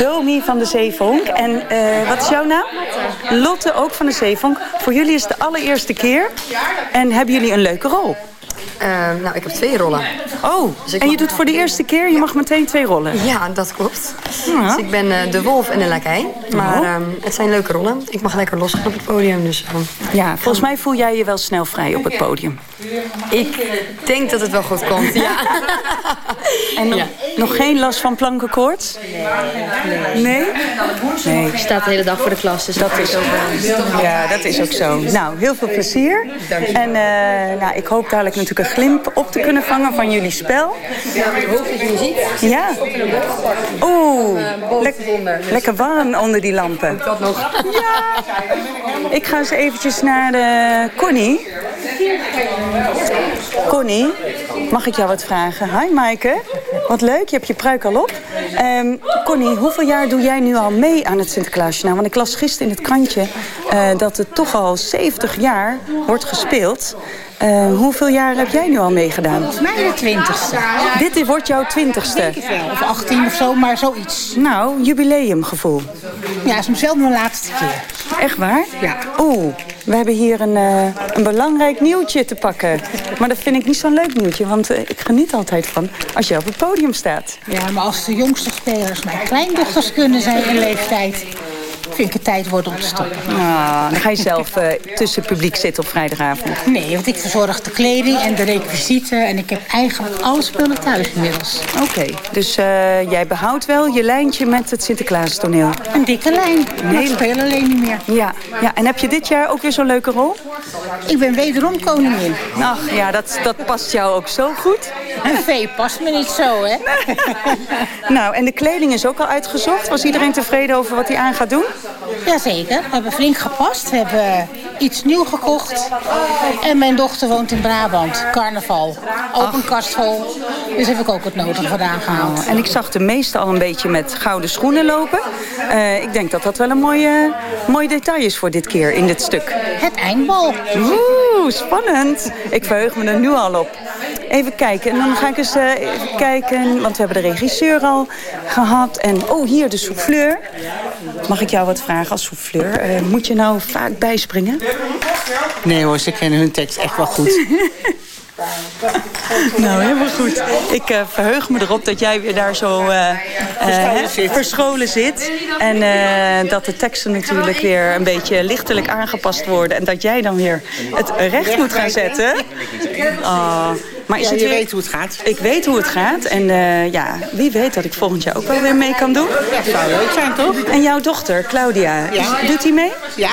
Romy van de Zeevonk. En eh, wat is jouw naam? Lotte, ook van de Zeevonk. Voor jullie is het de allereerste keer. En hebben jullie een leuke rol? Nou, ik heb twee rollen. Oh, en je doet voor de eerste keer, je mag meteen twee rollen. Ja, dat klopt. Ja. Dus ik ben eh, de wolf en de lakij. Maar Oh. ehm, het zijn leuke rollen. Ik mag lekker losgaan op het podium. Dus, ehm, Ja, volgens mij voel jij je wel snel vrij op het podium. ik denk dat het wel goed komt. Ja. En nog, nog geen last van plankenkoorts? Nee? Nee. Je staat de hele dag voor de klas, dus dat is ook wel... Ja, dat is ook zo. Nou, heel veel plezier. En eh, nou, ik hoop dadelijk natuurlijk een glimp op te kunnen vangen van jullie spel. muziek. Ja. Oeh, lek- lekker warm onder die lampen. Dat nog. Ja. Ik ga eens eventjes naar de Connie. Connie, mag ik jou wat vragen? Hi Maaike, wat leuk, je hebt je pruik al op. Ehm, Connie, hoeveel jaar doe jij nu al mee aan het Sinterklaasje? Nou, want ik las gisteren in het krantje eh, dat het toch al 70 jaar wordt gespeeld. Eh, hoeveel jaar heb jij nu al meegedaan? Volgens mij de twintigste. Dit is- wordt jouw twintigste. Of 18 of zo, maar zoiets. Nou, jubileumgevoel. Ja, is zelf mijn laatste keer. Echt waar? Ja. Oeh, we hebben hier een, eh, een belangrijk nieuwtje te pakken. Maar dat vind ik niet zo'n leuk nieuwtje, want ik geniet altijd van als je op het podium staat. Ja, maar als de jongste spelers mijn kleindochters kunnen zijn in leeftijd... vind ik het tijd worden om te stoppen. Ah, dan ga je zelf eh, tussen het publiek zitten op vrijdagavond. Nee, want ik verzorg de kleding en de requisieten... en ik heb eigenlijk alle spullen thuis inmiddels. Oké, dus eh, jij behoudt wel je lijntje met het Sinterklaas toneel. Een dikke lijn, maar ik speel alleen niet meer. Ja, ja, en heb je dit jaar ook weer zo'n leuke rol? Ik ben wederom koningin. Ach ja, dat, dat past jou ook zo goed. Een vee past me niet zo, hè? Nou, en de kleding is ook al uitgezocht. Was iedereen tevreden over wat hij aan gaat doen? Jazeker, we hebben flink gepast. We hebben iets nieuw gekocht. En mijn dochter woont in Brabant, carnaval. Ook een kast vol. Dus heb ik ook het nodige vandaan gehaald. En ik zag de meesten al een beetje met gouden schoenen lopen. Eh, ik denk dat dat wel een mooie, mooi detail is voor dit keer in dit stuk. Het eindbal. Oeh, spannend. Ik verheug me er nu al op. Even kijken. En dan ga ik eens eh, even kijken. Want we hebben de regisseur al gehad. En oh, hier de souffleur. Mag ik jou wat vragen als souffleur? Eh, moet je nou vaak bijspringen? Nee hoor, ze kennen hun tekst echt wel goed. Nou, helemaal goed. Ik eh, verheug me erop dat jij weer daar zo Verscholen zit. verscholen zit. En dat de teksten natuurlijk weer een beetje lichtelijk aangepast worden. En dat jij dan weer het recht moet gaan zetten. Oh, maar is Ja, het je weer- weet hoe het gaat. Ik weet hoe het gaat. En eh, ja, wie weet dat ik volgend jaar ook wel weer mee kan doen. Dat zou leuk zijn, toch? En jouw dochter, Claudia, Ja. is- doet die mee? Ja,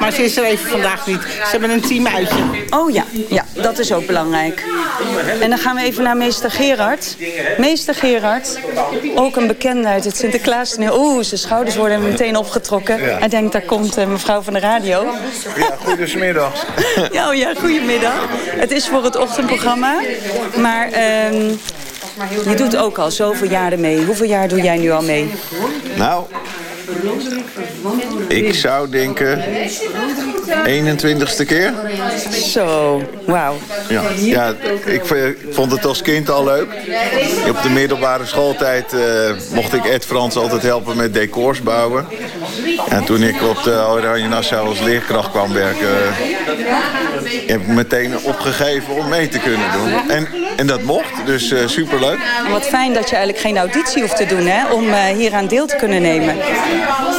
maar ze is er even vandaag niet. Ze hebben een team uitje. Oh ja, ja, dat is ook belangrijk. En dan gaan we even naar meester Gerard. Meester Gerard, ook een bekende uit het Sinterklaas. Oeh, zijn schouders worden meteen opgetrokken. Ja. Hij denkt, daar komt eh, mevrouw van de radio. Ja, goedemiddag. Ja, oh ja, goedemiddag. Het is voor het ochtendprogramma. Maar ehm, je doet ook al zoveel jaren mee. Hoeveel jaar doe jij nu al mee? Nou, Ik zou denken 21ste keer. Zo, wauw. Ja, ja ik vond het als kind al leuk. Op de middelbare schooltijd eh, mocht ik Ed Frans altijd helpen met decors bouwen. En toen ik op de Oranje Nassau als leerkracht kwam werken... eh, heb ik meteen opgegeven om mee te kunnen doen. En, en dat mocht, dus eh, superleuk. Wat fijn dat je eigenlijk geen auditie hoeft te doen hè, om eh, hier aan deel te kunnen nemen.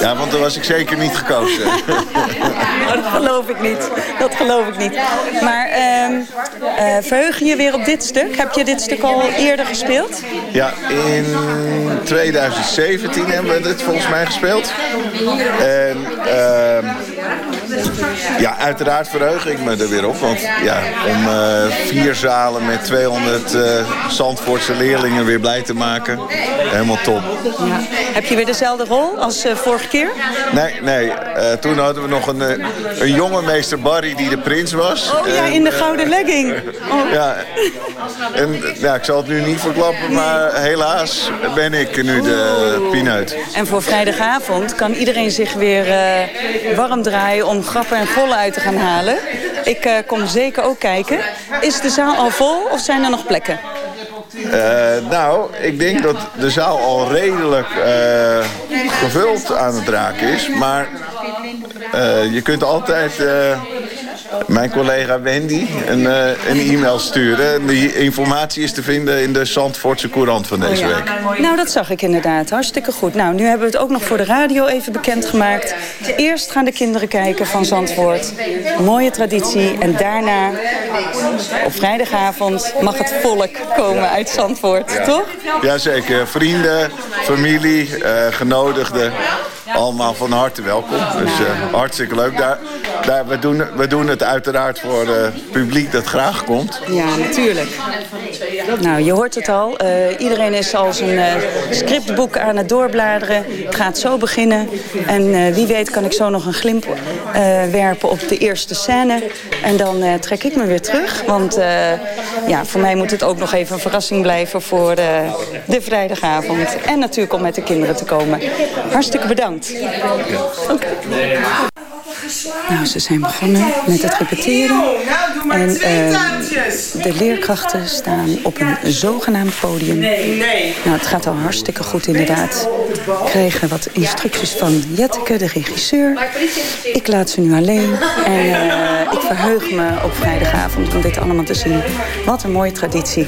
Ja, want dan was ik zeker niet gekozen. dat geloof ik niet. Dat geloof ik niet. Maar ehm eh, verheug je weer op dit stuk? Heb je dit stuk al eerder gespeeld? Ja, in 2017 hebben we het volgens mij gespeeld. En ehm, ja, uiteraard verheug ik me er weer op. Want ja, om eh, vier zalen met 200 eh Zandvoortse leerlingen weer blij te maken. Helemaal top. Ja. Heb je weer dezelfde rol als eh, vorige keer? Nee, nee. toen hadden we nog een, een jonge meester Barry die de prins was. Oh ja, En, in de gouden legging. Oh. Ja, en ja, ik zal het nu niet verklappen, maar helaas ben ik nu de pineut. En voor vrijdagavond kan iedereen zich weer warm draaien om grappen en gollen uit te gaan halen. Ik eh, kom zeker ook kijken. Is de zaal al vol of zijn er nog plekken? Eh, nou, ik denk dat de zaal al redelijk eh, gevuld aan het raken is. Maar je kunt altijd mijn collega Wendy een, eh, een e-mail sturen. En die informatie is te vinden in de Zandvoortse Courant van deze Oh ja. week. Nou, dat zag ik inderdaad. Hartstikke goed. Nou, nu hebben we het ook nog voor de radio even bekendgemaakt. Eerst gaan de kinderen kijken van Zandvoort. Mooie traditie. En daarna, op vrijdagavond, mag het volk komen uit Zandvoort. Toch? Jazeker, vrienden, familie, eh, genodigden. Allemaal van harte welkom. Dus eh, hartstikke leuk. Daar, daar, we, doen, we doen het uiteraard voor het publiek dat graag komt. Ja, natuurlijk. Nou, je hoort het al. Eh, iedereen is al zijn eh, scriptboek aan het doorbladeren. Het gaat zo beginnen. En eh, wie weet kan ik zo nog een glimp eh, werpen op de eerste scène. En dan eh, trek ik me weer terug. Want eh, ja, voor mij moet het ook nog even een verrassing blijven voor eh, de vrijdagavond. En natuurlijk om met de kinderen te komen. Hartstikke bedankt. Nou, ze zijn begonnen met het repeteren. En eh, de leerkrachten staan op een zogenaamd podium. Nou, het gaat al hartstikke goed inderdaad. We krijgen wat instructies van Jetteke, de regisseur. Ik laat ze nu alleen. En eh, ik verheug me op vrijdagavond om dit allemaal te zien. Wat een mooie traditie.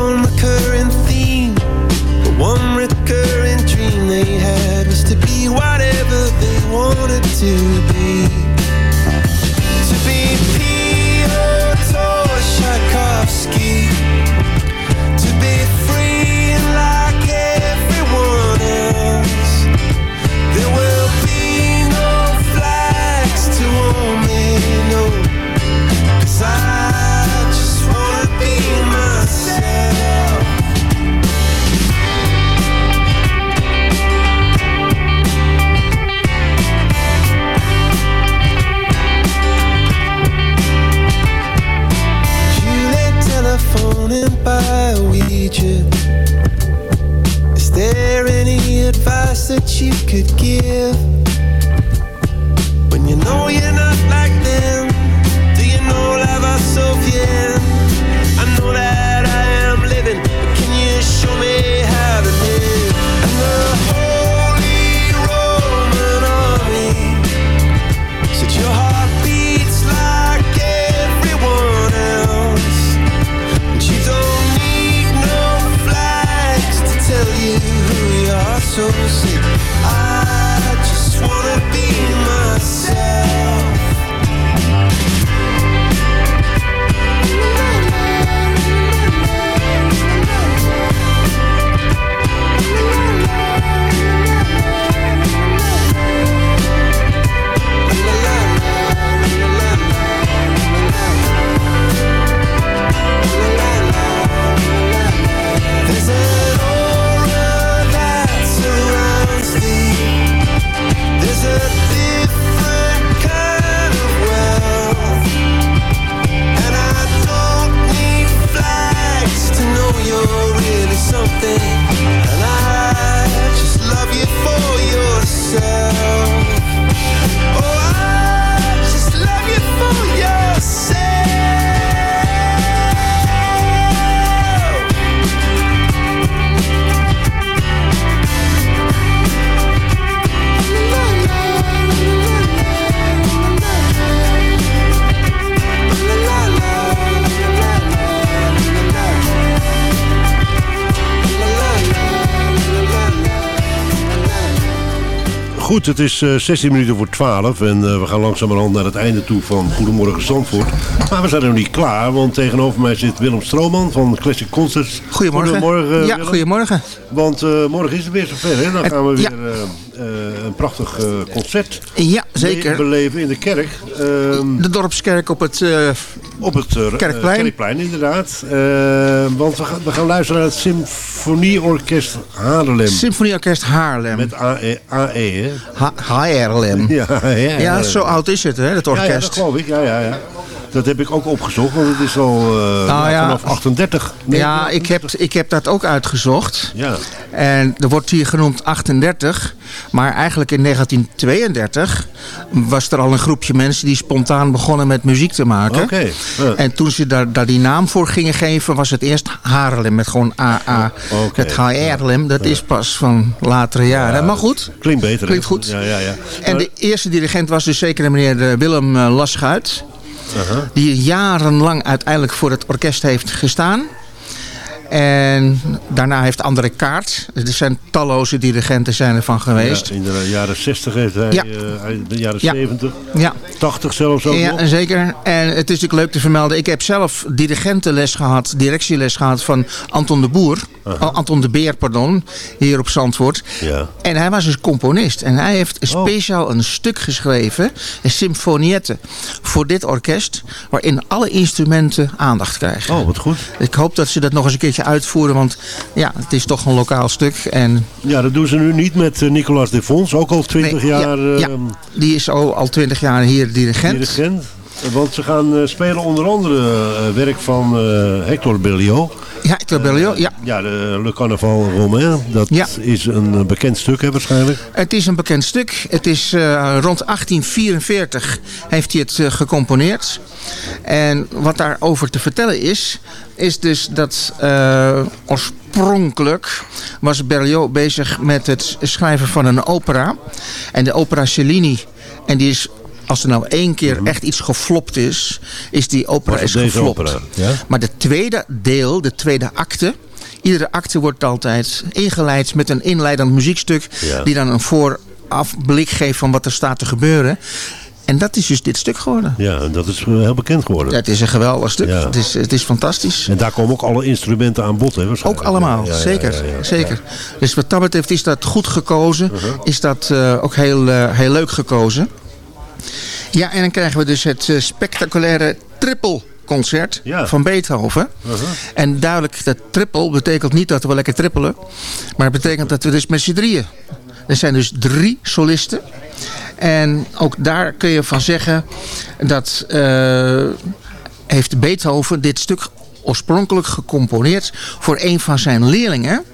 One recurring theme, the one recurring dream they had was to be whatever they wanted to be. To be Piotr Tchaikovsky. Goed, het is eh, 16 minuten voor 12 en eh, we gaan langzamerhand naar het einde toe van Goedemorgen Zandvoort. Maar we zijn nog niet klaar, want tegenover mij zit Willem Strooman van Classic Concerts. Goedemorgen. Goedemorgen Ja, Willem. goedemorgen. Want eh, morgen is het weer zover, hè? Dan gaan we weer ja. Eh, een prachtig eh, concert Ja, zeker. be- beleven in de kerk. Ehm, De dorpskerk op het, eh, op het Kerkplein. Kerkplein, inderdaad. Eh, want we gaan, we gaan luisteren naar het Symfonieorkest Haarlem. Symfonieorkest Haarlem. Met AE, AE hè? Ha Haarlem. Ja, ja, Ja, zo oud is het, hè, dat Ja, ja, orkest. dat geloof ik. Ja, ja, ja. Dat heb ik ook opgezocht, want het is al Nou ja. vanaf 38. Ja, ik heb, ik heb dat ook uitgezocht. Ja. En er wordt hier genoemd 38. Maar eigenlijk in 1932 was er al een groepje mensen die spontaan begonnen met muziek te maken. Oké, ja. En toen ze daar, daar die naam voor gingen geven, was het eerst Haarlem met gewoon AA. Oké. Het Haarlem, dat is pas van latere jaren. maar goed. Klinkt beter. Klinkt goed. Ja, ja, ja. En de eerste dirigent was dus zeker de meneer eh, Willem eh, Laschuit. Die jarenlang uiteindelijk voor het orkest heeft gestaan. En daarna heeft André Kaart. Er zijn talloze dirigenten zijn ervan geweest. Ja, in de jaren 60 heeft hij, Ja. eh, in de jaren Ja. 70, Ja. 80 zelfs ook Ja, nog. en zeker. En het is natuurlijk leuk te vermelden. Ik heb zelf dirigentenles gehad, directieles gehad van Anton de Boer. Oh, Anton de Beer, pardon. Hier op Zandvoort. Ja. En hij was dus componist. En hij heeft speciaal een stuk geschreven, een symfoniette, voor dit orkest. Waarin alle instrumenten aandacht krijgen. Oh, wat goed. Ik hoop dat ze dat nog eens een keertje uitvoeren. Want ja, het is toch een lokaal stuk. En Ja, dat doen ze nu niet met eh, Nicolas de Vons, ook al 20 Nee, jaar ja, ja. ehm, die is al, al 20 jaar hier dirigent. dirigent. Want ze gaan eh, spelen onder andere eh, werk van Hector Berlioz. Ja, Berlioz, ja. Ja, de Le Carnaval Romain. Dat Ja. is een eh, bekend stuk hè, waarschijnlijk. Het is een bekend stuk. Het is eh, rond 1844 heeft hij het eh, gecomponeerd. En wat daarover te vertellen is, is dus dat oorspronkelijk was Berlioz bezig met het schrijven van een opera. En de opera Cellini, en die is als er nou één keer echt iets geflopt is, is die opera is geflopt. opera, ja? Maar de tweede deel, de tweede acte. Iedere acte wordt altijd ingeleid met een inleidend muziekstuk. Ja. Die dan een voorafblik geeft van wat er staat te gebeuren. En dat is dus dit stuk geworden. Ja, en dat is eh, heel bekend geworden. Ja, het is een geweldig stuk. Ja. Het, is, het is fantastisch. En daar komen ook alle instrumenten aan bod, hè. Ook allemaal, Ja, zeker. zeker. Dus wat dat betreft is dat goed gekozen. Is dat eh, ook heel, eh, heel leuk gekozen. Ja, en dan krijgen we dus het eh, spectaculaire trippelconcert van Beethoven. En duidelijk, dat trippel betekent niet dat we lekker trippelen. Maar het betekent dat we dus met z'n drieën. Er zijn dus drie solisten. En ook daar kun je van zeggen dat eh, heeft Beethoven dit stuk oorspronkelijk gecomponeerd voor een van zijn leerlingen.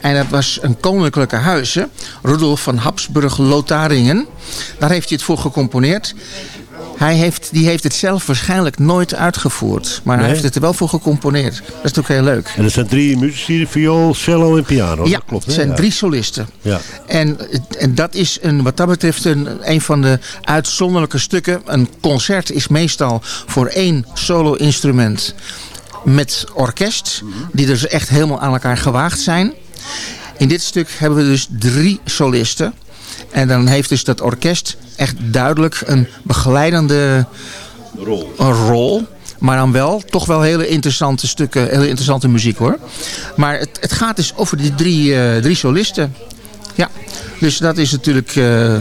En dat was een koninklijke huizen, Rudolf van Habsburg-Lotharingen. Daar heeft hij het voor gecomponeerd. Hij heeft, die heeft het zelf waarschijnlijk nooit uitgevoerd. Maar hij heeft het er wel voor gecomponeerd. Dat is natuurlijk heel leuk. En er zijn drie muzici, viool, cello en piano. Ja, dat klopt. het zijn Ja. drie solisten. Ja. En, en dat is een, wat dat betreft een, een van de uitzonderlijke stukken. Een concert is meestal voor één solo-instrument met orkest. Die dus echt helemaal aan elkaar gewaagd zijn. In dit stuk hebben we dus drie solisten. En dan heeft dus dat orkest echt duidelijk een begeleidende rol. Een rol. Maar dan wel, toch wel hele interessante stukken, hele interessante muziek hoor. Maar het, het gaat dus over die drie, eh, drie solisten. Ja, dus dat is natuurlijk... eh,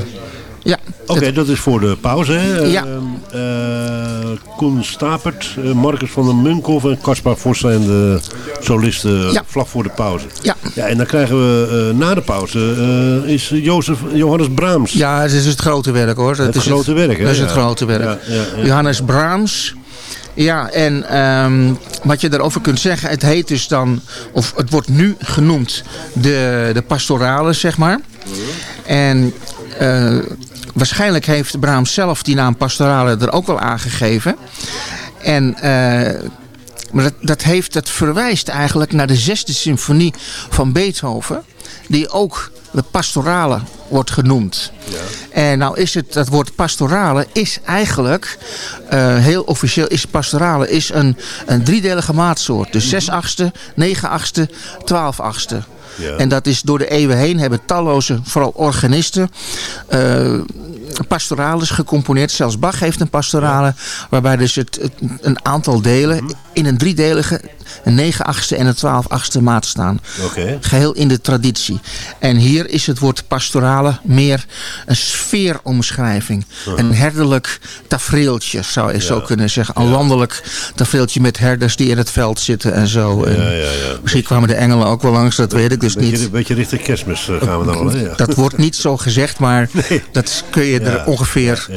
ja, Oké, dat is voor de pauze. Hè? Ja. Ehm, eh, Koen Stapert, eh, Marcus van der Munkhoff en Caspar Vos zijn de solisten Ja. vlak voor de pauze. Ja. ja en dan krijgen we eh, na de pauze eh, is Jozef, Johannes Brahms. Ja, het is het grote werk hoor. Dat Het is grote werk, hè? Dat is het grote werk. Ja, ja, ja. Johannes Brahms. Ja, en ehm, wat je daarover kunt zeggen, het heet dus dan, of het wordt nu genoemd, de, de pastorale, zeg maar. En eh, waarschijnlijk heeft Brahms zelf die naam pastorale er ook wel aangegeven. En eh, maar dat, dat, heeft, dat verwijst eigenlijk naar de zesde symfonie van Beethoven. Die ook de pastorale wordt genoemd. En nou is het, dat woord pastorale is eigenlijk, eh, heel officieel is pastorale, is een, een driedelige maatsoort. Dus 6 achtste, 9 achtste, 12 achtste. Ja. En dat is door de eeuwen heen hebben talloze, vooral organisten, eh pastorales gecomponeerd. Zelfs Bach heeft een pastorale, waarbij dus het, het- een aantal delen in een driedelige, een 9 achtste en een 12 achtste maat staan. Geheel in de traditie. En hier is het woord pastorale meer een sfeeromschrijving. Een herderlijk tafereeltje, zou je zo kunnen zeggen. Een landelijk tafereeltje met herders die in het veld zitten en zo. En Ja. Misschien kwamen de engelen ook wel langs, dat weet ik dus Beetje, niet. beetje richting kerstmis eh, gaan we dan? Ja. Dat wordt niet zo gezegd, maar dat kun je er ongeveer...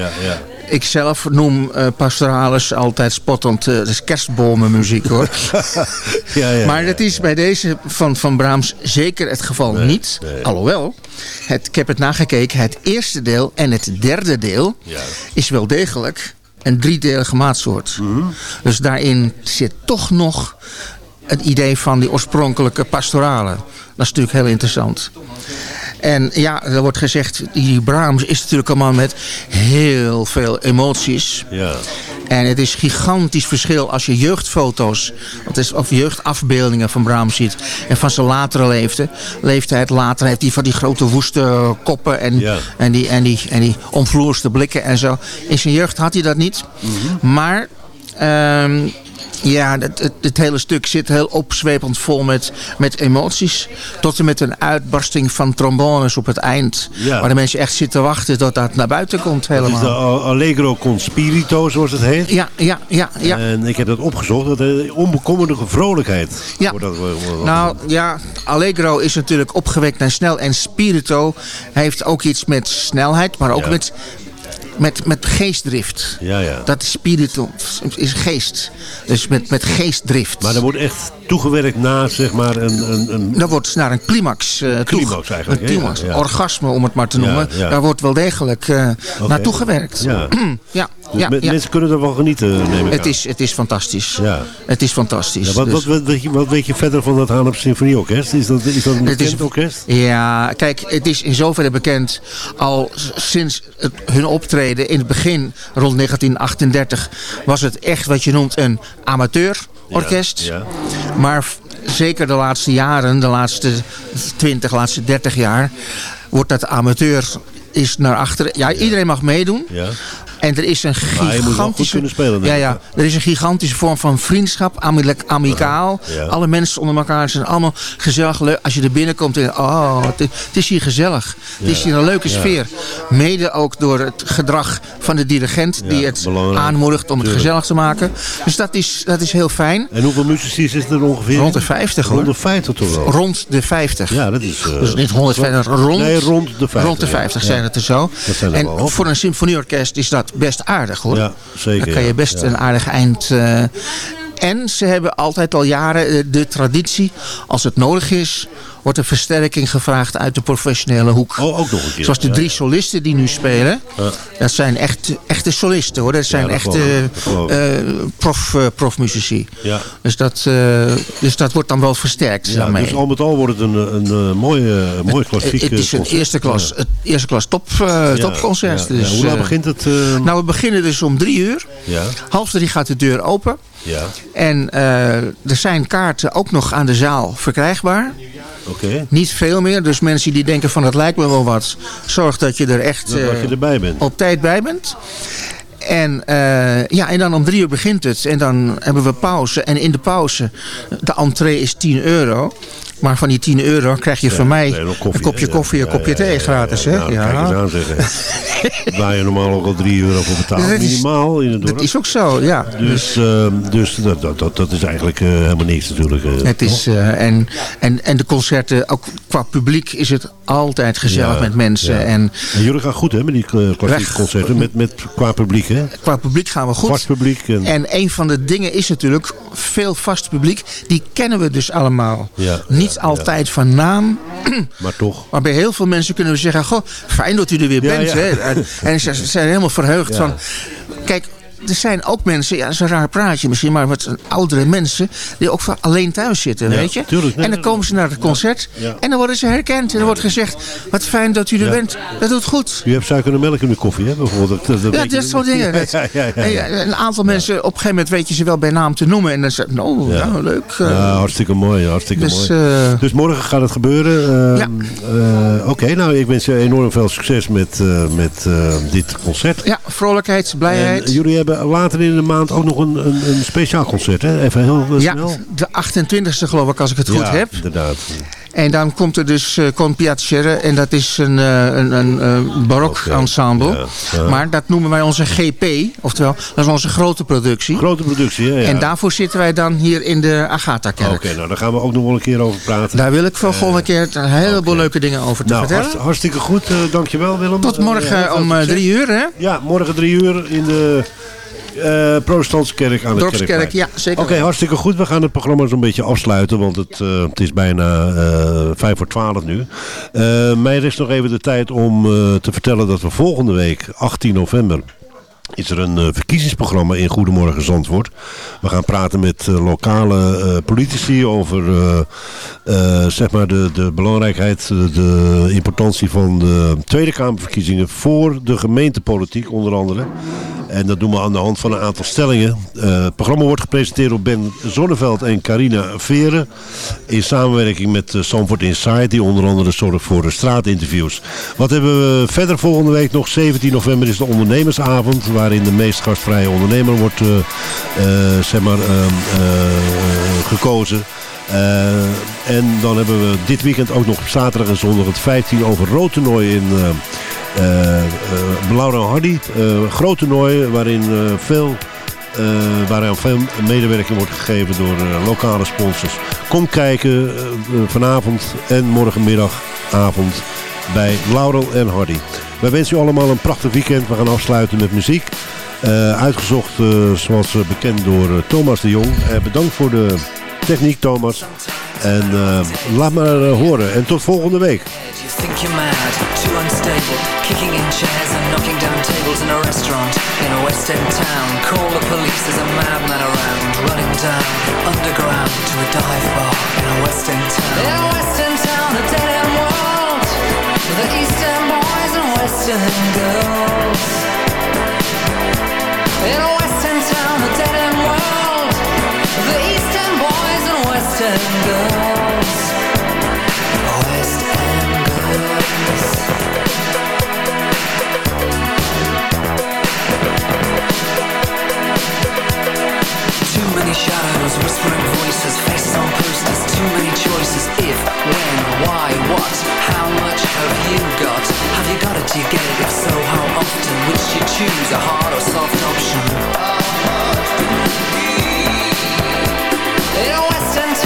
Ik zelf noem eh pastoralis altijd spottend. eh dat is kerstbomenmuziek hoor. ja, ja, maar dat is bij deze van, van Brahms zeker het geval niet. Alhoewel, het, ik heb het nagekeken. Het eerste deel en het derde deel is wel degelijk een driedelige maatsoort. Mhm. Dus daarin zit toch nog het idee van die oorspronkelijke pastorale. Dat is natuurlijk heel interessant. En ja, er wordt gezegd, die Brahms is natuurlijk een man met heel veel emoties. Ja. En het is een gigantisch verschil als je jeugdfoto's is, of jeugdafbeeldingen van Brahms ziet. En van zijn latere leeftijd. leeftijd later heeft hij van die grote woeste koppen en, Ja. en, die, en, die, en die omvloerste blikken en zo. In zijn jeugd had hij dat niet. Maar ehm, ja, het, het, het hele stuk zit heel opzwepend vol met, met emoties. Tot en met een uitbarsting van trombones op het eind. Ja. Waar de mensen echt zitten wachten tot dat naar buiten komt Dat is helemaal. de Al- Allegro con Spirito, zoals het heet. Ja, ja, ja, ja. En ik heb dat opgezocht. Dat de onbekommerde vrolijkheid. Ja. wordt dat Nou ja, Allegro is natuurlijk opgewekt en snel. En Spirito heeft ook iets met snelheid, maar ook Ja. met, met, met geestdrift. Ja, ja. Dat is Spirito, is geest. Dus met, met geestdrift. Maar er wordt echt toegewerkt na, zeg maar, een... een, een... Dat wordt naar een climax uh, climax eigenlijk, Een climax, Ja, ja. orgasme om het maar te noemen. ja. Daar wordt wel degelijk eh Oké. naartoe gewerkt. Ja. ja, Dus ja, men- ja. Mensen kunnen er wel genieten, neem ik Het aan. is, het is fantastisch. Ja. Het is fantastisch. Ja, wat, Dus- wat, wat, weet je, wat weet je verder van dat Haarlem Symfonieorkest? Is dat, is dat een is- bekend orkest? Ja, kijk, het is in zoverre bekend al sinds het, hun optreden in het begin rond 1938 was het echt wat je noemt een amateurorkest. Ja, ja. Maar zeker de laatste jaren, de laatste 20, laatste 30 jaar, wordt dat amateur is naar achteren. Ja, iedereen mag meedoen. Ja. En er is een gigantische... kunnen spelen, ja, ja, er is een gigantische vorm van vriendschap, amicaal. Ja. Alle mensen onder elkaar zijn allemaal gezellig. leuk. Als je er binnenkomt, denk je, oh, het, is- het is hier gezellig. Het is hier een leuke sfeer. Mede ook door het gedrag van de dirigent die het belangrijk. aanmoedigt om het Tuurlijk. gezellig te maken. Dus dat is, dat is heel fijn. En hoeveel muzici zitten er ongeveer? Rond de 50 hoor. Rond de 50 toch wel? Rond de 50. Ja, dat is... eh, Dus niet 150, rond, Nee, rond de 50. rond de 50 ja. zijn het er zo. En voor een symfonieorkest is dat best aardig hoor. Ja, zeker, Dan kan je best Ja. een aardig eind... eh, en ze hebben altijd al jaren eh, de traditie, als het nodig is, wordt er versterking gevraagd uit de professionele hoek. Oh, ook nog een keer. Zoals de drie solisten die nu spelen. Dat zijn echt, echte solisten hoor. Dat zijn dat echte eh, prof, eh, profmuzici. Ja. Dus, dat, eh, dus dat wordt dan wel versterkt Ja, daarmee. dus al met al wordt het een, een, een mooie, mooi klassiek Het is een concert. eerste klas, het eerste klas top, topconcert. Dus, Hoe laat begint het? Nou, we beginnen dus om drie uur. ja, Half drie gaat de deur open. Ja, En eh, er zijn kaarten ook nog aan de zaal verkrijgbaar. oké. Niet veel meer. Dus mensen die denken van het lijkt me wel wat. Zorg dat je er echt Dat, je erbij bent. op tijd bij bent. En, eh, ja, en dan om drie uur begint het. En dan hebben we pauze. En in de pauze, de entree is 10 euro. Maar van die 10 euro krijg je van mij nee, nog koffie, een kopje koffie, een kopje thee gratis. ja. Hè? Nou, ja. Kijk eens aan zeggen. Waar je normaal ook al 3 euro voor betaalt. Dat Minimaal in het dorp. Dat is ook zo, ja. Dus, ehm, dus dat, dat, dat, dat is eigenlijk eh, helemaal niks natuurlijk. eh, Het is, eh, en, en, en de concerten, ook qua publiek is het altijd gezellig Ja, met mensen. ja. En En jullie gaan goed hè, met die eh, klassieke Weg. concerten. Met, met, qua publiek hè. qua publiek gaan we goed. Vast publiek. En, En een van de dingen is natuurlijk, veel vast publiek, die kennen we dus allemaal. Ja, Niet altijd van naam, maar toch. maar bij heel veel mensen kunnen we zeggen, goh, fijn dat u er weer bent. Hè? En, en ze ze zijn helemaal verheugd van, kijk, er zijn ook mensen, ja, dat is een raar praatje misschien, maar wat oudere mensen die ook alleen thuis zitten, Ja, weet je? tuurlijk. Nee, en dan komen ze naar het concert Ja. en dan worden ze herkend. En dan wordt gezegd, wat fijn dat u er bent. Dat doet goed. U hebt suiker en melk in de koffie, hè, bijvoorbeeld. Dat, dat Ja, dat soort dingen. Een aantal mensen, op een gegeven moment weet je ze wel bij naam te noemen. En dan zeg je, nou, nou leuk. eh. Ja, hartstikke mooi, hartstikke Dus, mooi. eh, dus morgen gaat het gebeuren. Eh, Oké, nou ik wens je enorm veel succes met, eh, met eh, dit concert. Ja, vrolijkheid, blijheid. En jullie hebben later in de maand ook nog een, een, een speciaal concert, hè? Even heel ja, snel. de 28e geloof ik, als ik het goed Ja, heb. inderdaad. En dan komt er dus uh, Con Piacere en dat is een, uh, een, een uh, barok ensemble. Ja, ja. Maar dat noemen wij onze GP, oftewel dat is onze grote productie. Grote productie, ja. ja. En daarvoor zitten wij dan hier in de Agatha-kerk. Oké, nou daar gaan we ook nog wel een keer over praten. Daar wil ik voor volgende keer een heleboel leuke dingen over te nou, vertellen. Hartst, hartstikke goed, dankjewel Willem. Tot morgen om drie uur, hè? Ja, morgen drie uur in de... Uh, protestantse kerk aan de Dorpskerk, ja, zeker. Oké, okay, hartstikke goed. We gaan het programma zo'n beetje afsluiten, want het, uh, het is bijna uh, vijf voor twaalf nu. mij rest nog even de tijd om te vertellen dat we volgende week, 18 november, is er een uh, verkiezingsprogramma in Goedemorgen Zandvoort. We gaan praten met uh, lokale uh, politici over zeg maar de, de belangrijkheid, de importantie van de Tweede Kamerverkiezingen voor de gemeentepolitiek onder andere. En dat doen we aan de hand van een aantal stellingen. het programma wordt gepresenteerd door Ben Zonneveld en Carina Veren. In samenwerking met Zandvoort Insight, die onder andere zorgt voor de straatinterviews. Wat hebben we verder volgende week nog? 17 november is de ondernemersavond waarin de meest gastvrije ondernemer wordt uh, uh, zeg maar, gekozen. Uh, en dan hebben we dit weekend ook nog op zaterdag en zondag het 15 over rood toernooi in uh, uh, Hardy. groot toernooi waarin veel, waaraan veel medewerking wordt gegeven door lokale sponsors. Kom kijken vanavond en morgenmiddagavond bij Laurel en Hardy. Wij wensen u allemaal een prachtig weekend. We gaan afsluiten met muziek. Uh, uitgezocht uh, zoals uh, bekend door Thomas de Jong. bedankt voor de techniek Thomas. En laat maar horen. En tot volgende week. The western girls. In western town, a dead end world. The eastern boys and western girls. Many shadows, whispering voices, faces on posters, too many choices. If, when, why, what, how much have you got? Have you got it, do you get it? If so, how often? Which you choose, a hard or soft option? In a western